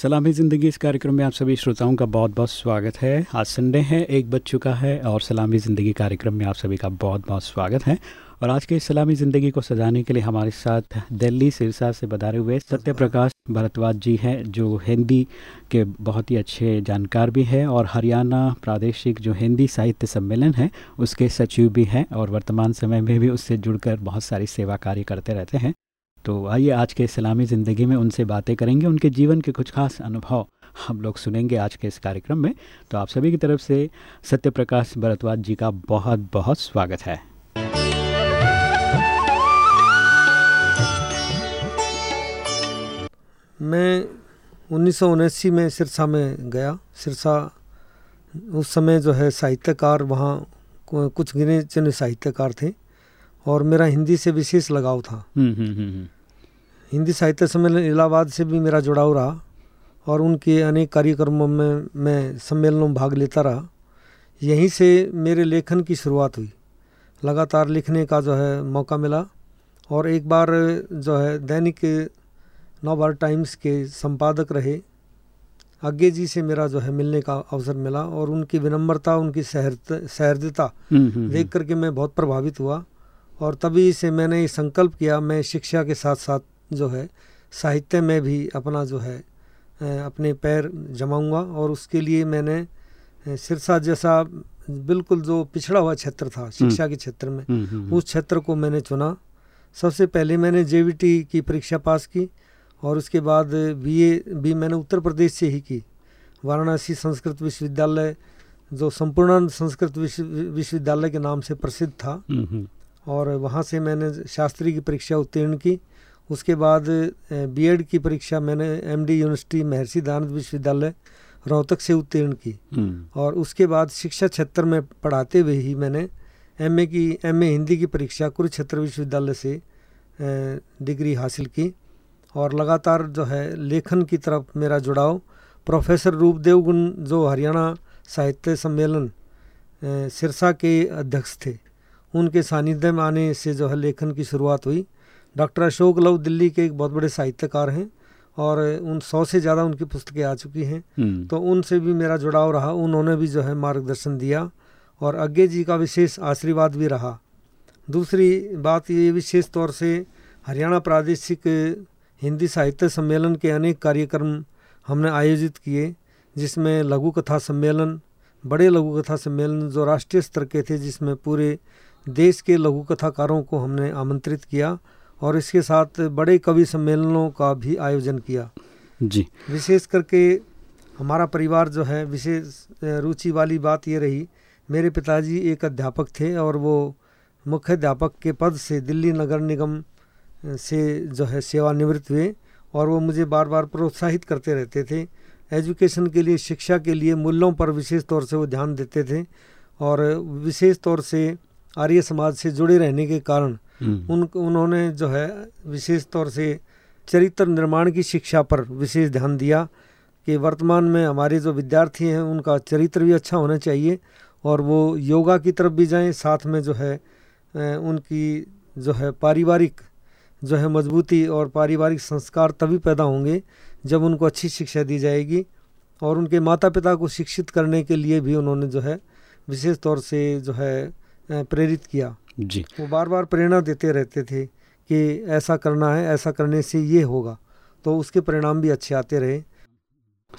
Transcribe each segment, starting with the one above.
सलामी ज़िंदगी। इस कार्यक्रम में आप सभी श्रोताओं का बहुत बहुत स्वागत है। आज संडे है, एक बज चुका है और सलामी ज़िंदगी कार्यक्रम में आप सभी का बहुत बहुत स्वागत है। और आज के इस सलामी ज़िंदगी को सजाने के लिए हमारे साथ दिल्ली सिरसा से बधारे हुए सत्य प्रकाश भरद्वाज जी हैं, जो हिंदी के बहुत ही अच्छे जानकार भी हैं और हरियाणा प्रादेशिक जो हिंदी साहित्य सम्मेलन है, उसके सचिव भी हैं और वर्तमान समय में भी उससे जुड़कर बहुत सारी सेवा कार्य करते रहते हैं। तो आइए आज के इस्लामी ज़िंदगी में उनसे बातें करेंगे उनके जीवन के कुछ खास अनुभव हम लोग सुनेंगे आज के इस कार्यक्रम में। तो आप सभी की तरफ़ से सत्य प्रकाश भरद्वाज जी का बहुत बहुत स्वागत है। मैं उन्नीस में सिरसा में गया। सिरसा उस समय जो है साहित्यकार वहाँ कुछ गिने चुने साहित्यकार थे और मेरा हिंदी से विशेष लगाव था। हम्म, हम्म, हम्म, हिंदी साहित्य सम्मेलन इलाहाबाद से भी मेरा जुड़ाव रहा और उनके अनेक कार्यक्रमों में मैं सम्मेलनों में भाग लेता रहा। यहीं से मेरे लेखन की शुरुआत हुई। लगातार लिखने का जो है मौका मिला और एक बार जो है दैनिक नवभारत टाइम्स के संपादक रहे। आगे जी से मेरा जो है मिलने का अवसर मिला और उनकी विनम्रता उनकी सहृदता देख करके मैं बहुत प्रभावित हुआ और तभी से मैंने ये संकल्प किया मैं शिक्षा के साथ साथ जो है साहित्य में भी अपना जो है अपने पैर जमाऊँगा और उसके लिए मैंने सिरसा जैसा बिल्कुल जो पिछड़ा हुआ क्षेत्र था शिक्षा के क्षेत्र में उस क्षेत्र को मैंने चुना। सबसे पहले मैंने जेवीटी की परीक्षा पास की और उसके बाद बीए भी मैंने उत्तर प्रदेश से ही की। वाराणसी संस्कृत विश्वविद्यालय जो संपूर्णानंद संस्कृत विश्वविद्यालय के नाम से प्रसिद्ध था और वहाँ से मैंने शास्त्री की परीक्षा उत्तीर्ण की। उसके बाद बीएड की परीक्षा मैंने एमडी यूनिवर्सिटी महर्षि दयानंद विश्वविद्यालय रोहतक से उत्तीर्ण की। और उसके बाद शिक्षा क्षेत्र में पढ़ाते हुए ही मैंने एमए की एमए हिंदी की परीक्षा कुरुक्षेत्र विश्वविद्यालय से डिग्री हासिल की। और लगातार जो है लेखन की तरफ़ मेरा जुड़ाव। प्रोफेसर रूपदेव गुण जो हरियाणा साहित्य सम्मेलन सिरसा के अध्यक्ष थे उनके सानिध्य में आने से जो है लेखन की शुरुआत हुई। डॉक्टर अशोक लव दिल्ली के एक बहुत बड़े साहित्यकार हैं और उन सौ से ज़्यादा उनकी पुस्तकें आ चुकी हैं हम्म। तो उनसे भी मेरा जुड़ाव रहा उन्होंने भी जो है मार्गदर्शन दिया और अज्ञे जी का विशेष आशीर्वाद भी रहा दूसरी बात ये विशेष तौर से हरियाणा प्रादेशिक हिंदी साहित्य सम्मेलन के अनेक कार्यक्रम हमने आयोजित किए जिसमें लघु कथा सम्मेलन बड़े लघु कथा सम्मेलन जो राष्ट्रीय स्तर के थे जिसमें पूरे देश के लघु कथाकारों को हमने आमंत्रित किया और इसके साथ बड़े कवि सम्मेलनों का भी आयोजन किया जी विशेष करके हमारा परिवार जो है विशेष रुचि वाली बात ये रही मेरे पिताजी एक अध्यापक थे और वो मुख्य अध्यापक के पद से दिल्ली नगर निगम से जो है सेवानिवृत्त हुए और वो मुझे बार बार प्रोत्साहित करते रहते थे एजुकेशन के लिए शिक्षा के लिए मूल्यों पर विशेष तौर से वो ध्यान देते थे और विशेष तौर से आर्य समाज से जुड़े रहने के कारण। उन, उन्होंने जो है विशेष तौर से चरित्र निर्माण की शिक्षा पर विशेष ध्यान दिया कि वर्तमान में हमारे जो विद्यार्थी हैं, उनका चरित्र भी अच्छा होना चाहिए और वो योगा की तरफ़ भी जाएँ, साथ में जो है उनकी जो है पारिवारिक, जो है मजबूती और पारिवारिक संस्कार तभी पैदा होंगे जब उनको अच्छी शिक्षा दी जाएगी और उनके माता पिता को शिक्षित करने के लिए भी उन्होंने जो है विशेष तौर से जो है प्रेरित किया। जी। वो बार बार प्रेरणा देते रहते थे कि ऐसा करना है ऐसा करने से ये होगा। तो उसके परिणाम भी अच्छे आते रहे।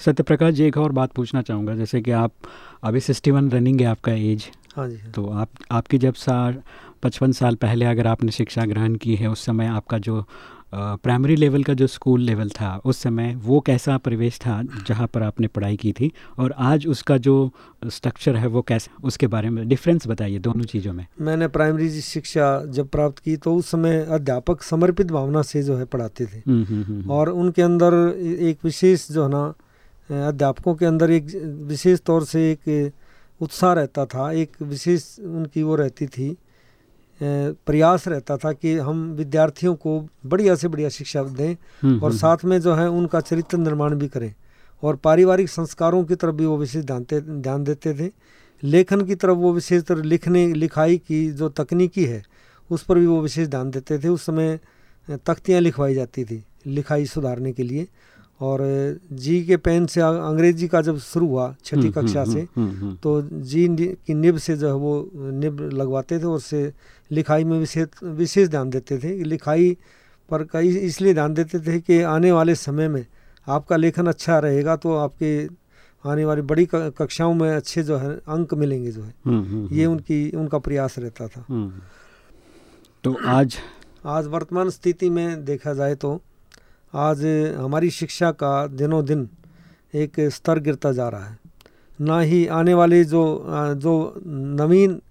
सत्यप्रकाश जी एक और बात पूछना चाहूँगा जैसे कि आप अभी सिक्सटी वन रनिंग है आपका एज। हाँ जी हाँ। तो आप आपकी जब सा पचपन साल पहले अगर आपने शिक्षा ग्रहण की है उस समय आपका जो प्राइमरी लेवल का जो स्कूल लेवल था उस समय वो कैसा परिवेश था जहाँ पर आपने पढ़ाई की थी? और आज उसका जो स्ट्रक्चर है वो कैसा उसके बारे में डिफरेंस बताइए दोनों चीज़ों में। मैंने प्राइमरी शिक्षा जब प्राप्त की तो उस समय अध्यापक समर्पित भावना से जो है पढ़ाते थे। हम्म, हम्म, हम्म, और उनके अंदर एक विशेष जो है ना अध्यापकों के अंदर एक विशेष तौर से एक उत्साह रहता था एक विशेष उनकी वो रहती थी प्रयास रहता था कि हम विद्यार्थियों को बढ़िया से बढ़िया शिक्षा दें हम्म, और हम्म। साथ में जो है उनका चरित्र निर्माण भी करें और पारिवारिक संस्कारों की तरफ़ भी वो विशेष ध्यान ध्यान देते थे। लेखन की तरफ़ वो विशेष तरह लिखने लिखाई की जो तकनीकी है उस पर भी वो विशेष ध्यान देते थे। उस समय तख्तियाँ लिखवाई जाती थी लिखाई सुधारने के लिए। और जी के पेन से अंग्रेज़ी का जब शुरू हुआ छठी हम्म, कक्षा हम्म, से हम्म। तो जी की निब से जो है वो निब लगवाते थे और से लिखाई में विशेष विशेष ध्यान देते थे लिखाई पर कई इसलिए ध्यान देते थे कि आने वाले समय में आपका लेखन अच्छा रहेगा तो आपके आने वाली बड़ी कक्षाओं में अच्छे जो है अंक मिलेंगे जो है ये उनकी उनका प्रयास रहता था। तो आज आज वर्तमान स्थिति में देखा जाए तो आज हमारी शिक्षा का दिनों दिन एक स्तर गिरता जा रहा है। ना ही आने वाले जो जो नवीन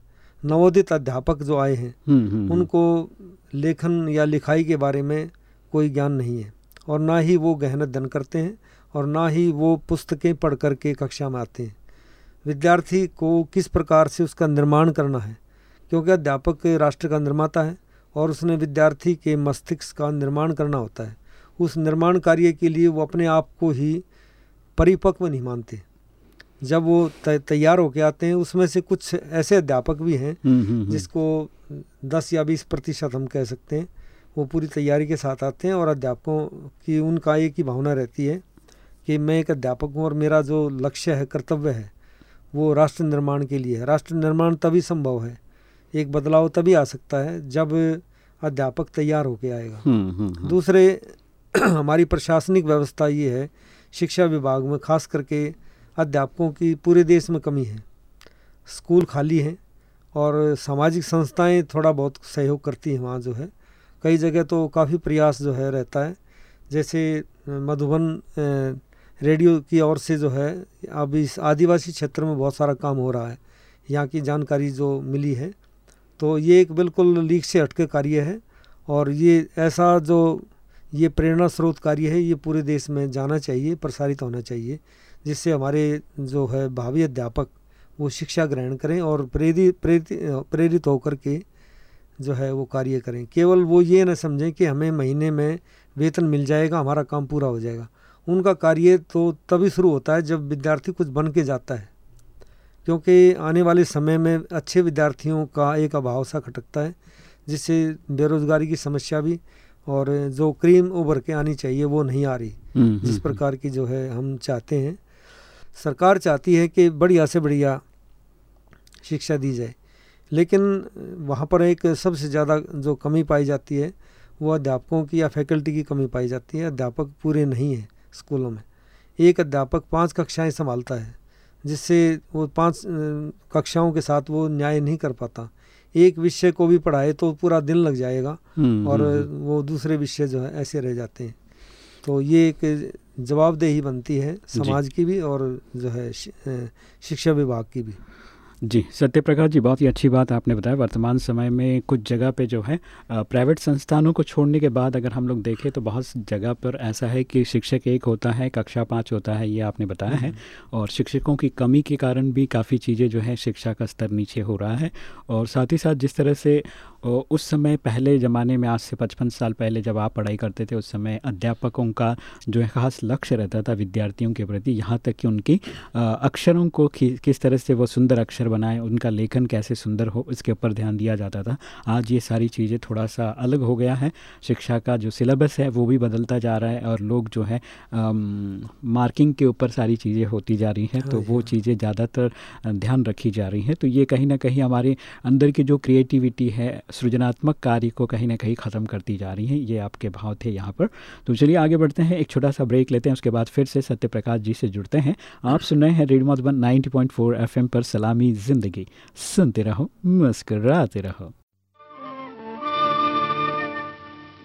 नवोदित अध्यापक जो आए हैं हम्म, हम्म, उनको लेखन या लिखाई के बारे में कोई ज्ञान नहीं है। और ना ही वो गहन अध्ययन करते हैं और ना ही वो पुस्तकें पढ़ कर के कक्षा में आते हैं। विद्यार्थी को किस प्रकार से उसका निर्माण करना है? क्योंकि अध्यापक राष्ट्र का निर्माता है और उसने विद्यार्थी के मस्तिष्क का निर्माण करना होता है। उस निर्माण कार्य के लिए वो अपने आप को ही परिपक्व नहीं मानते जब वो तैयार होके आते हैं उसमें से कुछ ऐसे अध्यापक भी हैं हम्म, हम्म, हम्म। जिसको दस या बीस प्रतिशत हम कह सकते हैं वो पूरी तैयारी के साथ आते हैं और अध्यापकों की उनका एक ही भावना रहती है कि मैं एक अध्यापक हूँ और मेरा जो लक्ष्य है कर्तव्य है वो राष्ट्र निर्माण के लिए है राष्ट्र निर्माण तभी संभव है एक बदलाव तभी आ सकता है जब अध्यापक तैयार होके आएगा। दूसरे हमारी प्रशासनिक व्यवस्था ये है, शिक्षा विभाग में खास करके अध्यापकों की पूरे देश में कमी है। स्कूल खाली हैं और सामाजिक संस्थाएँ थोड़ा बहुत सहयोग करती हैं वहाँ जो है। कई जगह तो काफ़ी प्रयास जो है रहता है। जैसे मधुबन रेडियो की ओर से जो है, अब इस आदिवासी क्षेत्र में बहुत सारा काम हो रहा है। यहाँ की जानकारी जो मिली है तो ये एक बिल्कुल लीक से हटके कार्य है और ये ऐसा जो ये प्रेरणा स्रोत कार्य है, ये पूरे देश में जाना चाहिए, प्रसारित होना चाहिए, जिससे हमारे जो है भावी अध्यापक वो शिक्षा ग्रहण करें और प्रेरित प्रेरित प्रेरित होकर के जो है वो कार्य करें। केवल वो ये ना समझें कि हमें महीने में वेतन मिल जाएगा, हमारा काम पूरा हो जाएगा। उनका कार्य तो तभी शुरू होता है जब विद्यार्थी कुछ बन के जाता है, क्योंकि आने वाले समय में अच्छे विद्यार्थियों का एक अभाव सा खटकता है, जिससे बेरोजगारी की समस्या भी और जो क्रीम उभर के आनी चाहिए वो नहीं आ रही। हम्म, जिस हम्म, प्रकार की जो है हम चाहते हैं। सरकार चाहती है कि बढ़िया से बढ़िया शिक्षा दी जाए। लेकिन वहाँ पर एक सबसे ज़्यादा जो कमी पाई जाती है वो अध्यापकों की या फैकल्टी की कमी पाई जाती है। अध्यापक पूरे नहीं हैं स्कूलों में। एक अध्यापक पाँच कक्षाएँ संभालता है जिससे वो पाँच कक्षाओं के साथ वो न्याय नहीं कर पाता। एक विषय को भी पढ़ाए तो पूरा दिन लग जाएगा हम्म, और हम्म, वो दूसरे विषय जो है ऐसे रह जाते हैं। तो ये एक जवाबदेही बनती है समाज की भी और जो है शिक्षा विभाग की भी। जी सत्य प्रकाश जी बहुत ही अच्छी बात आपने बताया। वर्तमान समय में कुछ जगह पे जो है प्राइवेट संस्थानों को छोड़ने के बाद अगर हम लोग देखें तो बहुत जगह पर ऐसा है कि शिक्षक एक होता है कक्षा पाँच होता है ये आपने बताया है। और शिक्षकों की कमी के कारण भी काफ़ी चीज़ें जो है शिक्षा का स्तर नीचे हो रहा है। और साथ ही साथ जिस तरह से उस समय पहले ज़माने में आज से पचपन साल पहले जब आप पढ़ाई करते थे उस समय अध्यापकों का जो है खास लक्ष्य रहता था विद्यार्थियों के प्रति यहाँ तक कि उनकी अक्षरों को कि, किस तरह से वो सुंदर अक्षर बनाए उनका लेखन कैसे सुंदर हो इसके ऊपर ध्यान दिया जाता था। आज ये सारी चीज़ें थोड़ा सा अलग हो गया है। शिक्षा का जो सिलेबस है वो भी बदलता जा रहा है और लोग जो है मार्किंग के ऊपर सारी चीज़ें होती जा रही हैं तो हाँ, वो। चीज़ें ज़्यादातर ध्यान रखी जा रही हैं। तो ये कहीं ना कहीं हमारे अंदर की जो क्रिएटिविटी है सृजनात्मक कार्य को कहीं ना कहीं ख़त्म करती जा रही हैं। ये आपके भाव थे यहाँ पर। तो चलिए आगे बढ़ते हैं, एक छोटा सा ब्रेक लेते हैं, उसके बाद फिर से सत्य प्रकाश जी से जुड़ते हैं। आप सुन रहे हैं रेडियो मधुबन 90.4 एफएम पर सलामी ज़िंदगी। सुनते रहो, मुस्कराते रहो।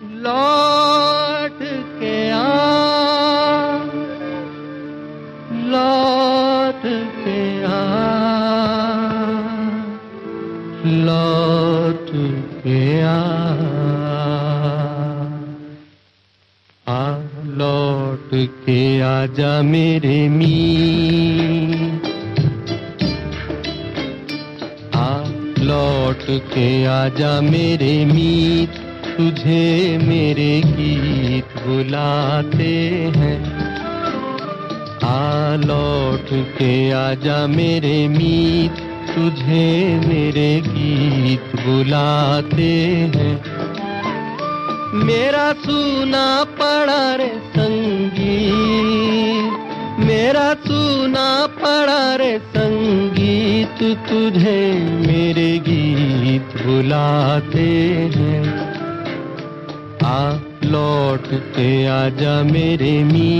लौट के आ, लौट के आ। लौट के आ। आ, लौट के आजा मेरे मी आ, लौट के आजा मेरे मीत। तुझे मेरे गीत बुलाते हैं। आ, लौट के आजा मेरे मीत। तुझे मेरे गीत बुलाते हैं। मेरा सुना पड़ा रे संगीत। मेरा सुना पड़ा रे संगीत तुझे मेरे गीत बुलाते हैं। आ लौट के आजा मेरे मी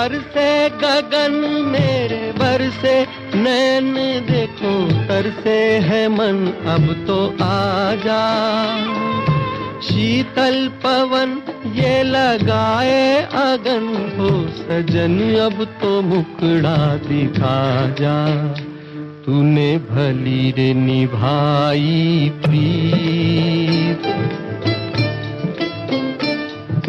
बरसे गगन, मेरे बरसे नैन देखो तरसे है मन, अब तो आजा। शीतल पवन, ये लगाए अगन हो, सजन, अब तो मुकड़ा दिखा जा। तूने भली रे निभाई प्रीत।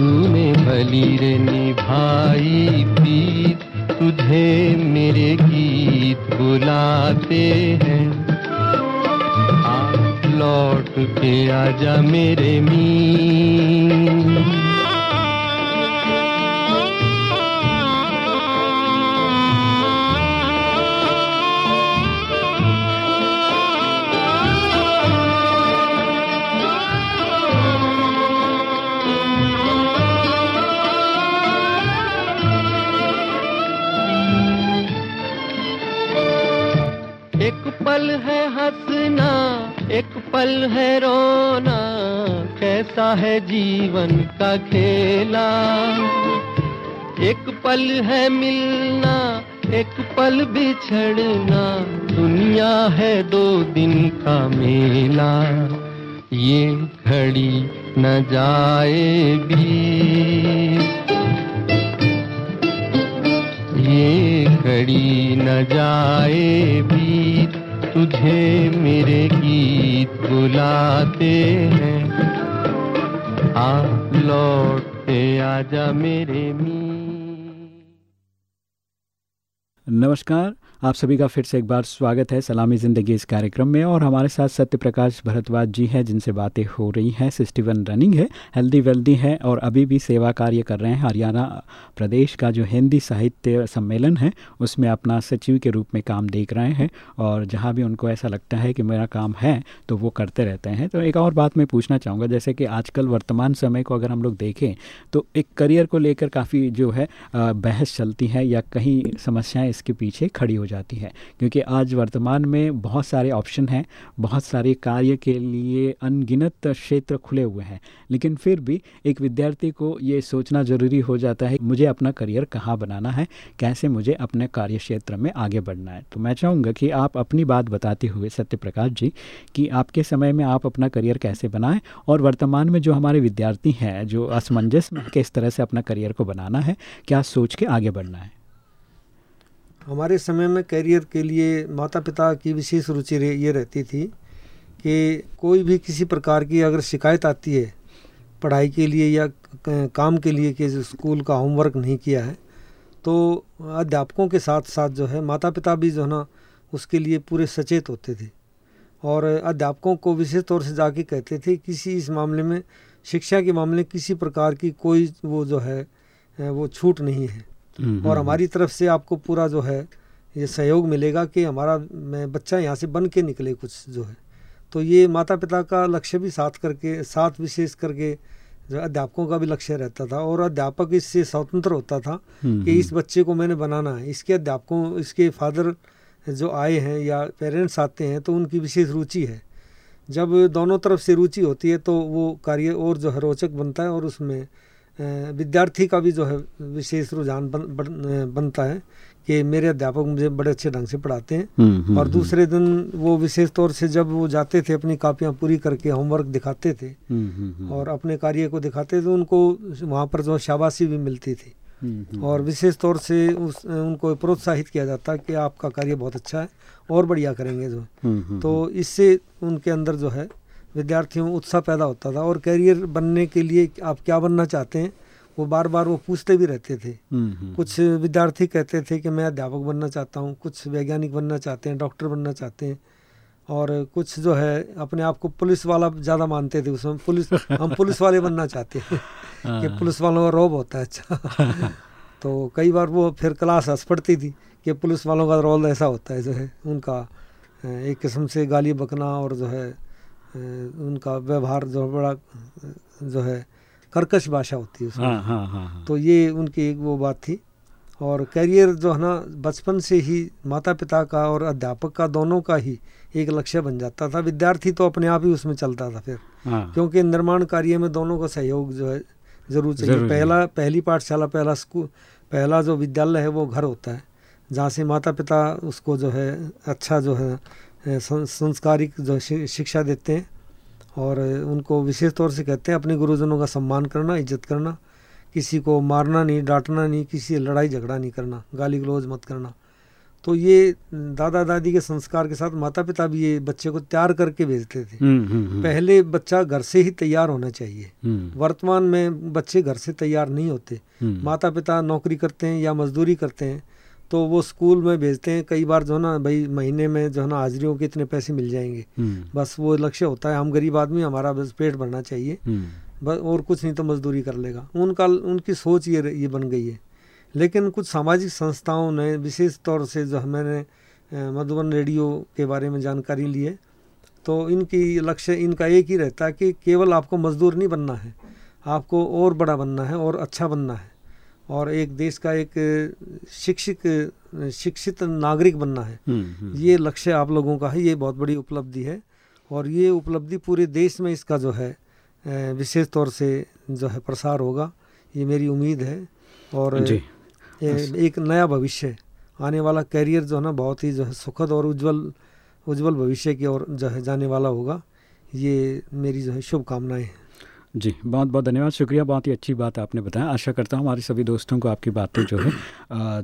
तूने भली रे निभाई प्रीत, तुझे मेरे गीत बुलाते हैं। लौट के आजा मेरे मी पल है रोना, कैसा है जीवन का खेला? एक पल है मिलना, एक पल बिछड़ना, दुनिया है दो दिन का मेला। ये घड़ी न जाए भी ये घड़ी न जाए भी तुझे मेरे गीत बुलाते हैं। आ लौट के आजा मेरे मी नमस्कार आप सभी का फिर से एक बार स्वागत है सलामी ज़िंदगी इस कार्यक्रम में और हमारे साथ सत्य प्रकाश भरद्वाज जी हैं, जिनसे बातें हो रही हैं। सिक्सटी वन रनिंग है, हेल्दी वेल्दी है और अभी भी सेवा कार्य कर रहे हैं। हरियाणा प्रदेश का जो हिंदी साहित्य सम्मेलन है, उसमें अपना सचिव के रूप में काम देख रहे हैं और जहाँ भी उनको ऐसा लगता है कि मेरा काम है तो वो करते रहते हैं। तो एक और बात मैं पूछना चाहूँगा, जैसे कि आजकल वर्तमान समय को अगर हम लोग देखें तो एक करियर को लेकर काफ़ी जो है बहस चलती है या कहीं समस्याएँ इसके पीछे खड़ी हो। जाती है, क्योंकि आज वर्तमान में बहुत सारे ऑप्शन हैं, बहुत सारे कार्य के लिए अनगिनत क्षेत्र खुले हुए हैं, लेकिन फिर भी एक विद्यार्थी को ये सोचना ज़रूरी हो जाता है, मुझे अपना करियर कहाँ बनाना है, कैसे मुझे अपने कार्य क्षेत्र में आगे बढ़ना है। तो मैं चाहूँगा कि आप अपनी बात बताते हुए सत्य प्रकाश जी, कि आपके समय में आप अपना करियर कैसे बनाएँ और वर्तमान में जो हमारे विद्यार्थी हैं, जो असमंजस में किस तरह से अपना करियर को बनाना है, क्या सोच के आगे बढ़ना है। हमारे समय में करियर के लिए माता पिता की विशेष रुचि ये रहती थी कि कोई भी किसी प्रकार की अगर शिकायत आती है, पढ़ाई के लिए या काम के लिए कि स्कूल का होमवर्क नहीं किया है तो अध्यापकों के साथ साथ जो है माता पिता भी जो है ना, उसके लिए पूरे सचेत होते थे। और अध्यापकों को विशेष तौर से जाके कहते थे, किसी इस मामले में, शिक्षा के मामले किसी प्रकार की कोई वो जो है, वो छूट नहीं है। और हम्म, हमारी तरफ़ से आपको पूरा जो है ये सहयोग मिलेगा कि हमारा मैं बच्चा यहाँ से बन के निकले कुछ जो है। तो ये माता पिता का लक्ष्य भी साथ करके साथ विशेष करके जो अध्यापकों का भी लक्ष्य रहता था और अध्यापक इससे स्वतंत्र होता था हम्म, कि इस बच्चे को मैंने बनाना है। इसके अध्यापकों इसके फादर जो आए हैं या पेरेंट्स आते हैं तो उनकी विशेष रुचि है। जब दोनों तरफ़ से रुचि होती है तो वो कार्य और जो है रोचक बनता है और उसमें विद्यार्थी का भी जो है विशेष रुझान बन, बन, बनता है कि मेरे अध्यापक मुझे बड़े अच्छे ढंग से पढ़ाते हैं। हम्म, हम्म, और हम्म। दूसरे दिन वो विशेष तौर से जब वो जाते थे अपनी कापियाँ पूरी करके होमवर्क दिखाते थे और अपने कार्य को दिखाते थे तो उनको वहाँ पर जो शाबाशी भी मिलती थी। और विशेष तौर से उस उनको प्रोत्साहित किया जाता कि आपका कार्य बहुत अच्छा है और बढ़िया करेंगे जो तो इससे उनके अंदर जो है विद्यार्थियों में उत्साह पैदा होता था और करियर बनने के लिए आप क्या बनना चाहते हैं वो बार बार वो पूछते भी रहते थे। कुछ विद्यार्थी कहते थे कि मैं अध्यापक बनना चाहता हूँ कुछ वैज्ञानिक बनना चाहते हैं डॉक्टर बनना चाहते हैं और कुछ जो है अपने आप को पुलिस वाला ज़्यादा मानते थे उसमें पुलिस हम पुलिस वाले बनना चाहते हैं कि हाँ। पुलिस वालों का रोब होता है अच्छा। तो कई बार वो फिर क्लास हंस पड़ती थी कि पुलिस वालों का रोल ऐसा होता है जो है उनका एक किस्म से गाली बकना और जो है उनका व्यवहार जो बड़ा जो है कर्कश भाषा होती है उसमें। हाँ, हाँ, हाँ, हाँ. तो ये उनकी एक वो बात थी। और करियर जो है ना बचपन से ही माता पिता का और अध्यापक का दोनों का ही एक लक्ष्य बन जाता था। विद्यार्थी तो अपने आप ही उसमें चलता था फिर। हाँ। क्योंकि निर्माण कार्य में दोनों का सहयोग जो है ज़रूर चाहिए। पहला पहली पाठशाला पहला स्कूल पहला जो विद्यालय है वो घर होता है जहाँ से माता पिता उसको जो है अच्छा जो है संस्कारिक जो शिक्षा देते हैं और उनको विशेष तौर से कहते हैं अपने गुरुजनों का सम्मान करना इज़्ज़त करना किसी को मारना नहीं डांटना नहीं किसी लड़ाई झगड़ा नहीं करना गाली गलौज मत करना। तो ये दादा दादी के संस्कार के साथ माता पिता भी ये बच्चे को तैयार करके भेजते थे। हम्म, हम्म, हम्म। पहले बच्चा घर से ही तैयार होना चाहिए। वर्तमान में बच्चे घर से तैयार नहीं होते। माता पिता नौकरी करते हैं या मजदूरी करते हैं तो वो स्कूल में भेजते हैं। कई बार जो है ना भाई महीने में जो है ना हाजिरियों के इतने पैसे मिल जाएँगे। बस वो लक्ष्य होता है। हम गरीब आदमी हमारा बस पेट भरना चाहिए। बस और कुछ नहीं तो मजदूरी कर लेगा। उनका उनकी सोच ये ये बन गई है। लेकिन कुछ सामाजिक संस्थाओं ने विशेष तौर से जो मैंने मधुबन रेडियो के बारे में जानकारी ली है। तो इनकी लक्ष्य इनका एक ही रहता है कि केवल आपको मजदूर नहीं बनना है। आपको और बड़ा बनना है और अच्छा बनना है। और एक देश का एक शिक्षित शिक्षित नागरिक बनना है। हम्म, हम्म। ये लक्ष्य आप लोगों का है ये बहुत बड़ी उपलब्धि है। और ये उपलब्धि पूरे देश में इसका जो है विशेष तौर से जो है प्रसार होगा ये मेरी उम्मीद है। और एक नया भविष्य आने वाला कैरियर जो है ना बहुत ही जो है सुखद और उज्जवल उज्जवल भविष्य की ओर जो है जाने वाला होगा। ये मेरी जो है शुभकामनाएँ हैं। जी बहुत बहुत धन्यवाद। शुक्रिया बहुत ही अच्छी बात आपने बताया। आशा करता हूँ हमारे सभी दोस्तों को आपकी बातें जो है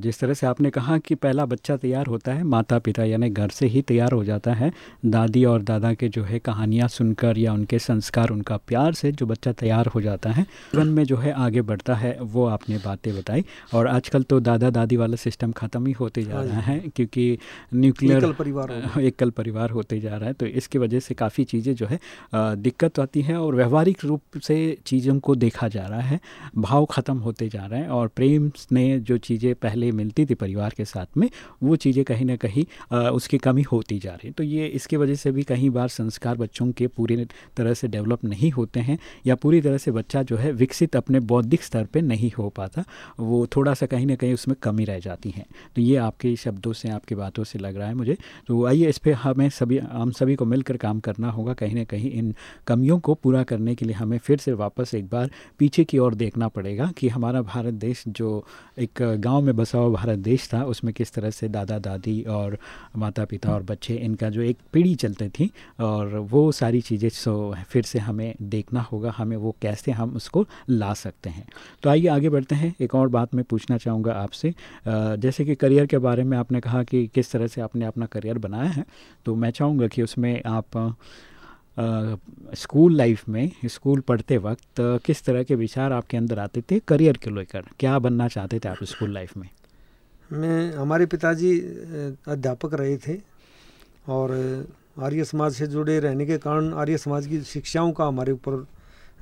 जिस तरह से आपने कहा कि पहला बच्चा तैयार होता है माता पिता यानी घर से ही तैयार हो जाता है। दादी और दादा के जो है कहानियाँ सुनकर या उनके संस्कार उनका प्यार से जो बच्चा तैयार हो जाता है जीवन में जो है आगे बढ़ता है वो आपने बातें बताई। और आजकल तो दादा दादी वाला सिस्टम ख़त्म ही होते जा रहा है क्योंकि न्यूक्लियर परिवार एकल परिवार होते जा रहा है तो इसकी वजह से काफ़ी चीज़ें जो है दिक्कत आती हैं और व्यवहारिक रूप से चीज़ों को देखा जा रहा है, भाव ख़त्म होते जा रहे हैं और प्रेम ने जो चीज़ें पहले मिलती थी परिवार के साथ में, वो चीज़ें कहीं ना कहीं उसकी कमी होती जा रही तो ये इसकी वजह से भी कई बार संस्कार बच्चों के पूरी तरह से डेवलप नहीं होते हैं या पूरी तरह से बच्चा जो है विकसित अपने बौद्धिक स्तर पर नहीं हो पाता, वो थोड़ा सा कहीं ना कहीं उसमें कमी रह जाती है। तो ये आपके शब्दों से, आपकी बातों से लग रहा है मुझे। तो आइए इस पर हमें सभी, हम सभी को मिलकर काम करना होगा, कहीं ना कहीं इन कमियों को पूरा करने के लिए हमें फिर से वापस एक बार पीछे की ओर देखना पड़ेगा कि हमारा भारत देश जो एक गाँव में बसा हुआ भारत देश था, उसमें किस तरह से दादा, दादी और माता पिता और बच्चे, इनका जो एक पीढ़ी चलती थी और वो सारी चीज़ें सो फिर से हमें देखना होगा, हमें वो कैसे हम उसको ला सकते हैं। तो आइए आगे बढ़ते हैं। एक और बात मैं पूछना चाहूँगा आपसे। जैसे कि करियर के बारे में आपने कहा कि किस तरह से आपने अपना करियर बनाया है तो मैं चाहूँगा कि उसमें आप स्कूल लाइफ में स्कूल पढ़ते वक्त किस तरह के विचार आपके अंदर आते थे करियर के लेकर? क्या बनना चाहते थे आप स्कूल लाइफ में? मैं हमारे पिताजी अध्यापक रहे थे और आर्य समाज से जुड़े रहने के कारण आर्य समाज की शिक्षाओं का हमारे ऊपर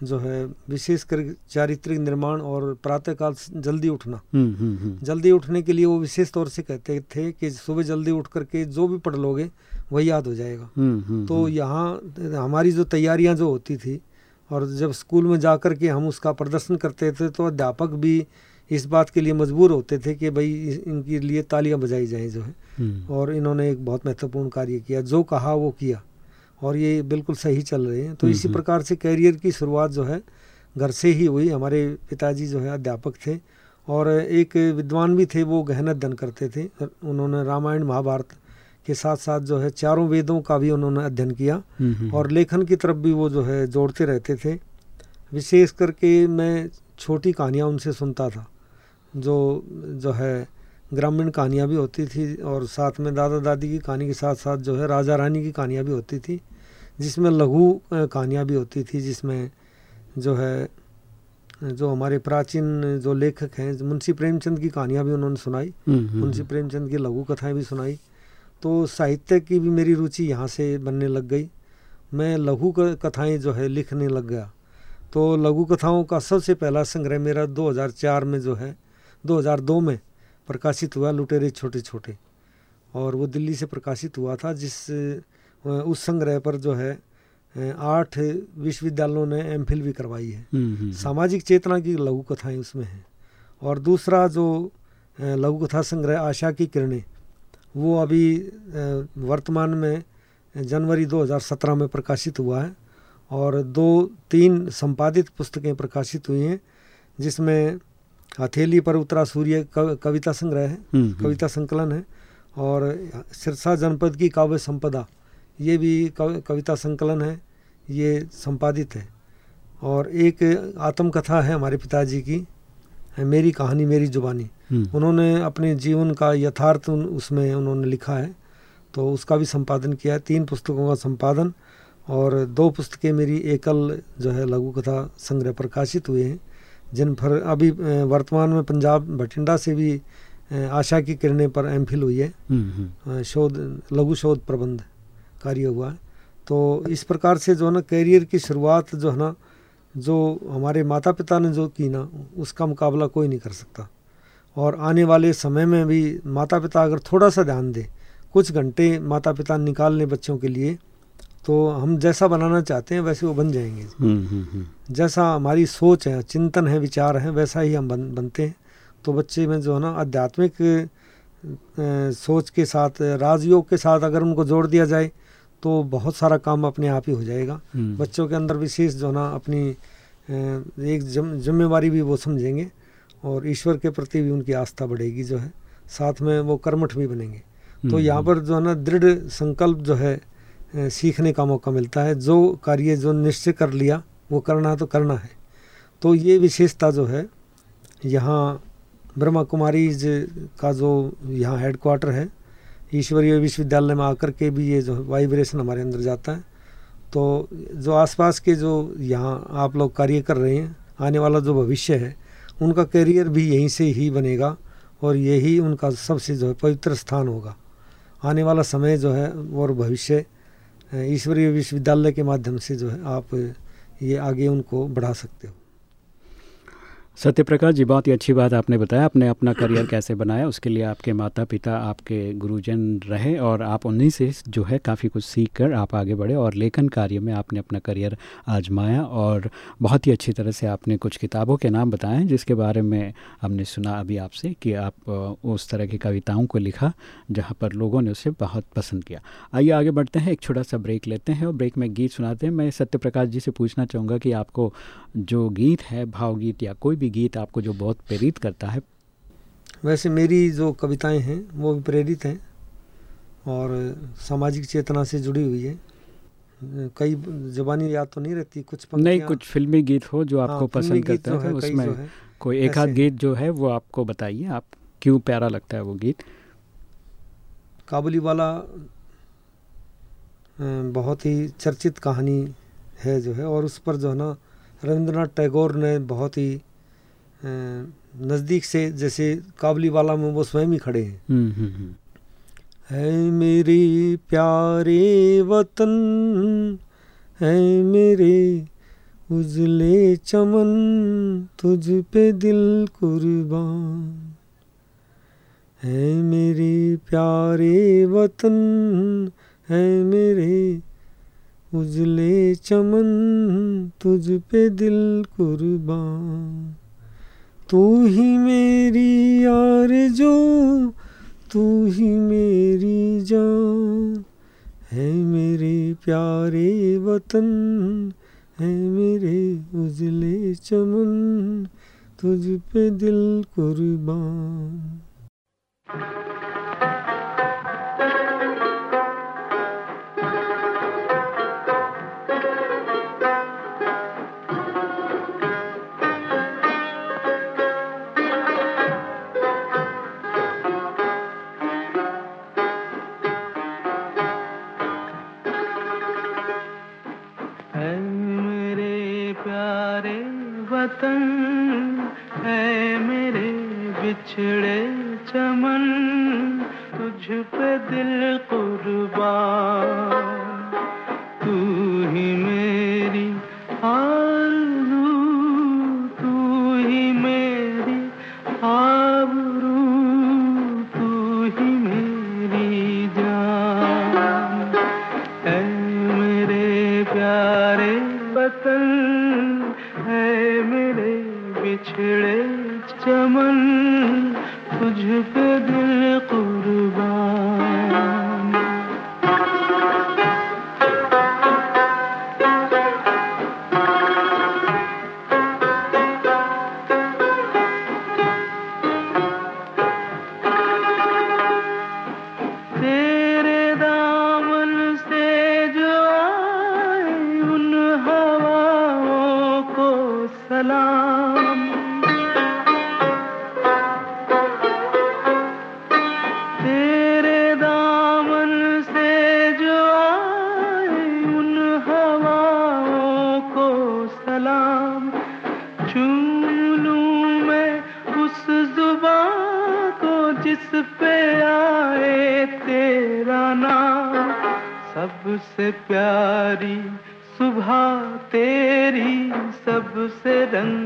जो है विशेषकर चारित्रिक निर्माण और प्रातःकाल जल्दी उठना। हम्म, हम्म, हम्म। जल्दी उठने के लिए वो विशेष तौर से कहते थे कि सुबह जल्दी उठ करके जो भी पढ़ लोगे वही याद हो जाएगा। तो यहाँ हमारी जो तैयारियाँ जो होती थी और जब स्कूल में जा कर के हम उसका प्रदर्शन करते थे तो अध्यापक भी इस बात के लिए मजबूर होते थे कि भाई इनके लिए तालियाँ बजाई जाएँ जो है। और इन्होंने एक बहुत महत्वपूर्ण कार्य किया जो कहा वो किया। और ये बिल्कुल सही चल रहे हैं। तो इसी प्रकार से कैरियर की शुरुआत जो है घर से ही हुई। हमारे पिताजी जो है अध्यापक थे। और एक विद्वान भी थे वो गहन अध्ययन करते थे। उन्होंने रामायण महाभारत के साथ साथ जो है चारों वेदों का भी उन्होंने अध्ययन किया। और लेखन की तरफ़ भी वो जो है जोड़ते रहते थे। विशेष करके मैं छोटी कहानियाँ उनसे सुनता था। जो जो है ग्रामीण कहानियाँ भी होती थी और साथ में दादा दादी की कहानी के साथ साथ जो है राजा रानी की कहानियाँ भी होती थी। जिसमें लघु कहानियाँ भी होती थी जिसमें जो है जो हमारे प्राचीन जो लेखक हैं मुंशी प्रेमचंद की कहानियाँ भी उन्होंने सुनाई। हम्म, हम्म, मुंशी हम्म। प्रेमचंद की लघु कथाएँ भी सुनाई। तो साहित्य की भी मेरी रुचि यहाँ से बनने लग गई। मैं लघु कथाएँ जो है लिखने लग गया। तो लघु कथाओं का सबसे पहला संग्रह मेरा 2004 में जो है 2002 में प्रकाशित हुआ लुटेरे छोटे छोटे और वो दिल्ली से प्रकाशित हुआ था जिस उस संग्रह पर जो है आठ विश्वविद्यालयों ने एम भी करवाई है। हम्म, हम्म, सामाजिक चेतना की लघु कथाएँ उसमें हैं। और दूसरा जो लघु कथा संग्रह आशा की किरणें वो अभी वर्तमान में जनवरी 2017 में प्रकाशित हुआ है और दो तीन संपादित पुस्तकें प्रकाशित हुई हैं जिसमें हथेली पर उतरा सूर्य कविता संग्रह है हम्म, हम्म। कविता संकलन है और सिरसा जनपद की काव्य संपदा ये भी कविता संकलन है ये संपादित है और एक आत्मकथा है हमारे पिताजी की है मेरी कहानी मेरी जुबानी। हम्म, उन्होंने अपने जीवन का यथार्थ उसमें उन्होंने लिखा है तो उसका भी संपादन किया है। तीन पुस्तकों का संपादन और दो पुस्तकें मेरी एकल जो है लघु कथा संग्रह प्रकाशित हुए हैं जिन पर अभी वर्तमान में पंजाब बठिंडा से भी आशा की किरणें पर एम हुई है। हम्म, हम्म। शोध लघु शोध प्रबंध कार्य हुआ है। तो इस प्रकार से जो है ना कैरियर की शुरुआत जो है ना जो हमारे माता पिता ने जो की ना उसका मुकाबला कोई नहीं कर सकता। और आने वाले समय में भी माता पिता अगर थोड़ा सा ध्यान दें कुछ घंटे माता पिता निकाल लें बच्चों के लिए तो हम जैसा बनाना चाहते हैं वैसे वो बन जाएँगे। हम्म, हम्म, हम्म। जैसा हमारी सोच है चिंतन है विचार है वैसा ही हम बन बनते हैं। तो बच्चे में जो है ना आध्यात्मिक सोच के साथ राजयोग के साथ अगर उनको जोड़ दिया जाए तो बहुत सारा काम अपने आप ही हो जाएगा। हम्म। बच्चों के अंदर विशेष जो ना अपनी एक जिम्मेवारी भी वो समझेंगे और ईश्वर के प्रति भी उनकी आस्था बढ़ेगी जो है। साथ में वो कर्मठ भी बनेंगे। तो हम्म, यहाँ पर जो है ना दृढ़ संकल्प जो है सीखने का मौका मिलता है। जो कार्य जो निश्चय कर लिया वो करना है तो करना है। तो ये विशेषता जो है यहाँ ब्रह्मा कुमारी का जो यहाँ हेडक्वार्टर है ईश्वरीय विश्वविद्यालय में आकर के भी ये जो वाइब्रेशन हमारे अंदर जाता है। तो जो आसपास के जो यहाँ आप लोग कार्य कर रहे हैं, आने वाला जो भविष्य है, उनका करियर भी यहीं से ही बनेगा और यही उनका सबसे जो है पवित्र स्थान होगा। आने वाला समय जो है और भविष्य, ईश्वरीय विश्वविद्यालय के माध्यम से जो है आप ये आगे उनको बढ़ा सकते हो। सत्य प्रकाश जी, बहुत ही अच्छी बात आपने बताया। आपने अपना करियर कैसे बनाया, उसके लिए आपके माता पिता आपके गुरुजन रहे और आप उन्हीं से जो है काफ़ी कुछ सीख कर आप आगे बढ़े और लेखन कार्य में आपने अपना करियर आजमाया और बहुत ही अच्छी तरह से आपने कुछ किताबों के नाम बताए जिसके बारे में हमने सुना अभी आपसे कि आप उस तरह की कविताओं को लिखा जहाँ पर लोगों ने उसे बहुत पसंद किया। आइए आगे बढ़ते हैं, एक छोटा सा ब्रेक लेते हैं और ब्रेक में गीत सुनाते हैं। मैं सत्य प्रकाश जी से पूछना चाहूँगा कि आपको जो गीत है, भावगीत या कोई भी गीत आपको जो बहुत प्रेरित करता है। वैसे मेरी जो कविताएँ हैं वो भी प्रेरित हैं और सामाजिक चेतना से जुड़ी हुई है। कई जबानी याद तो नहीं रहती कुछ नहीं कुछ फिल्मी गीत हो जो हाँ, आपको फिल्मी पसंद करता है उसमें है। कोई एक आध गीत जो है वो आपको बताइए आप क्यों प्यारा लगता है वो गीत? काबुली वाला बहुत ही चर्चित कहानी है जो है और उस पर जो है ना रविंद्रनाथ टैगोर ने बहुत ही नज़दीक से जैसे काबली वाला में वो स्वयं ही खड़े हैं। हम्म, हम्म, हम्म। है मेरे प्यारे वतन है मेरे उजले चमन तुझ पे दिल कुर्बान। है मेरे प्यारे वतन है मेरे उजले चमन तुझ पे दिल कुर्बान। तू ही मेरी यार जो, तू ही मेरी जान। है मेरे प्यारे वतन, है मेरे उजले चमन, तुझ पे दिल कुर्बान। वतन है मेरे बिछड़े चमन तुझ पे दिल छू मैं उस ज़ुबान को जिस पे आए तेरा नाम। सबसे प्यारी सुबह तेरी, सबसे रंग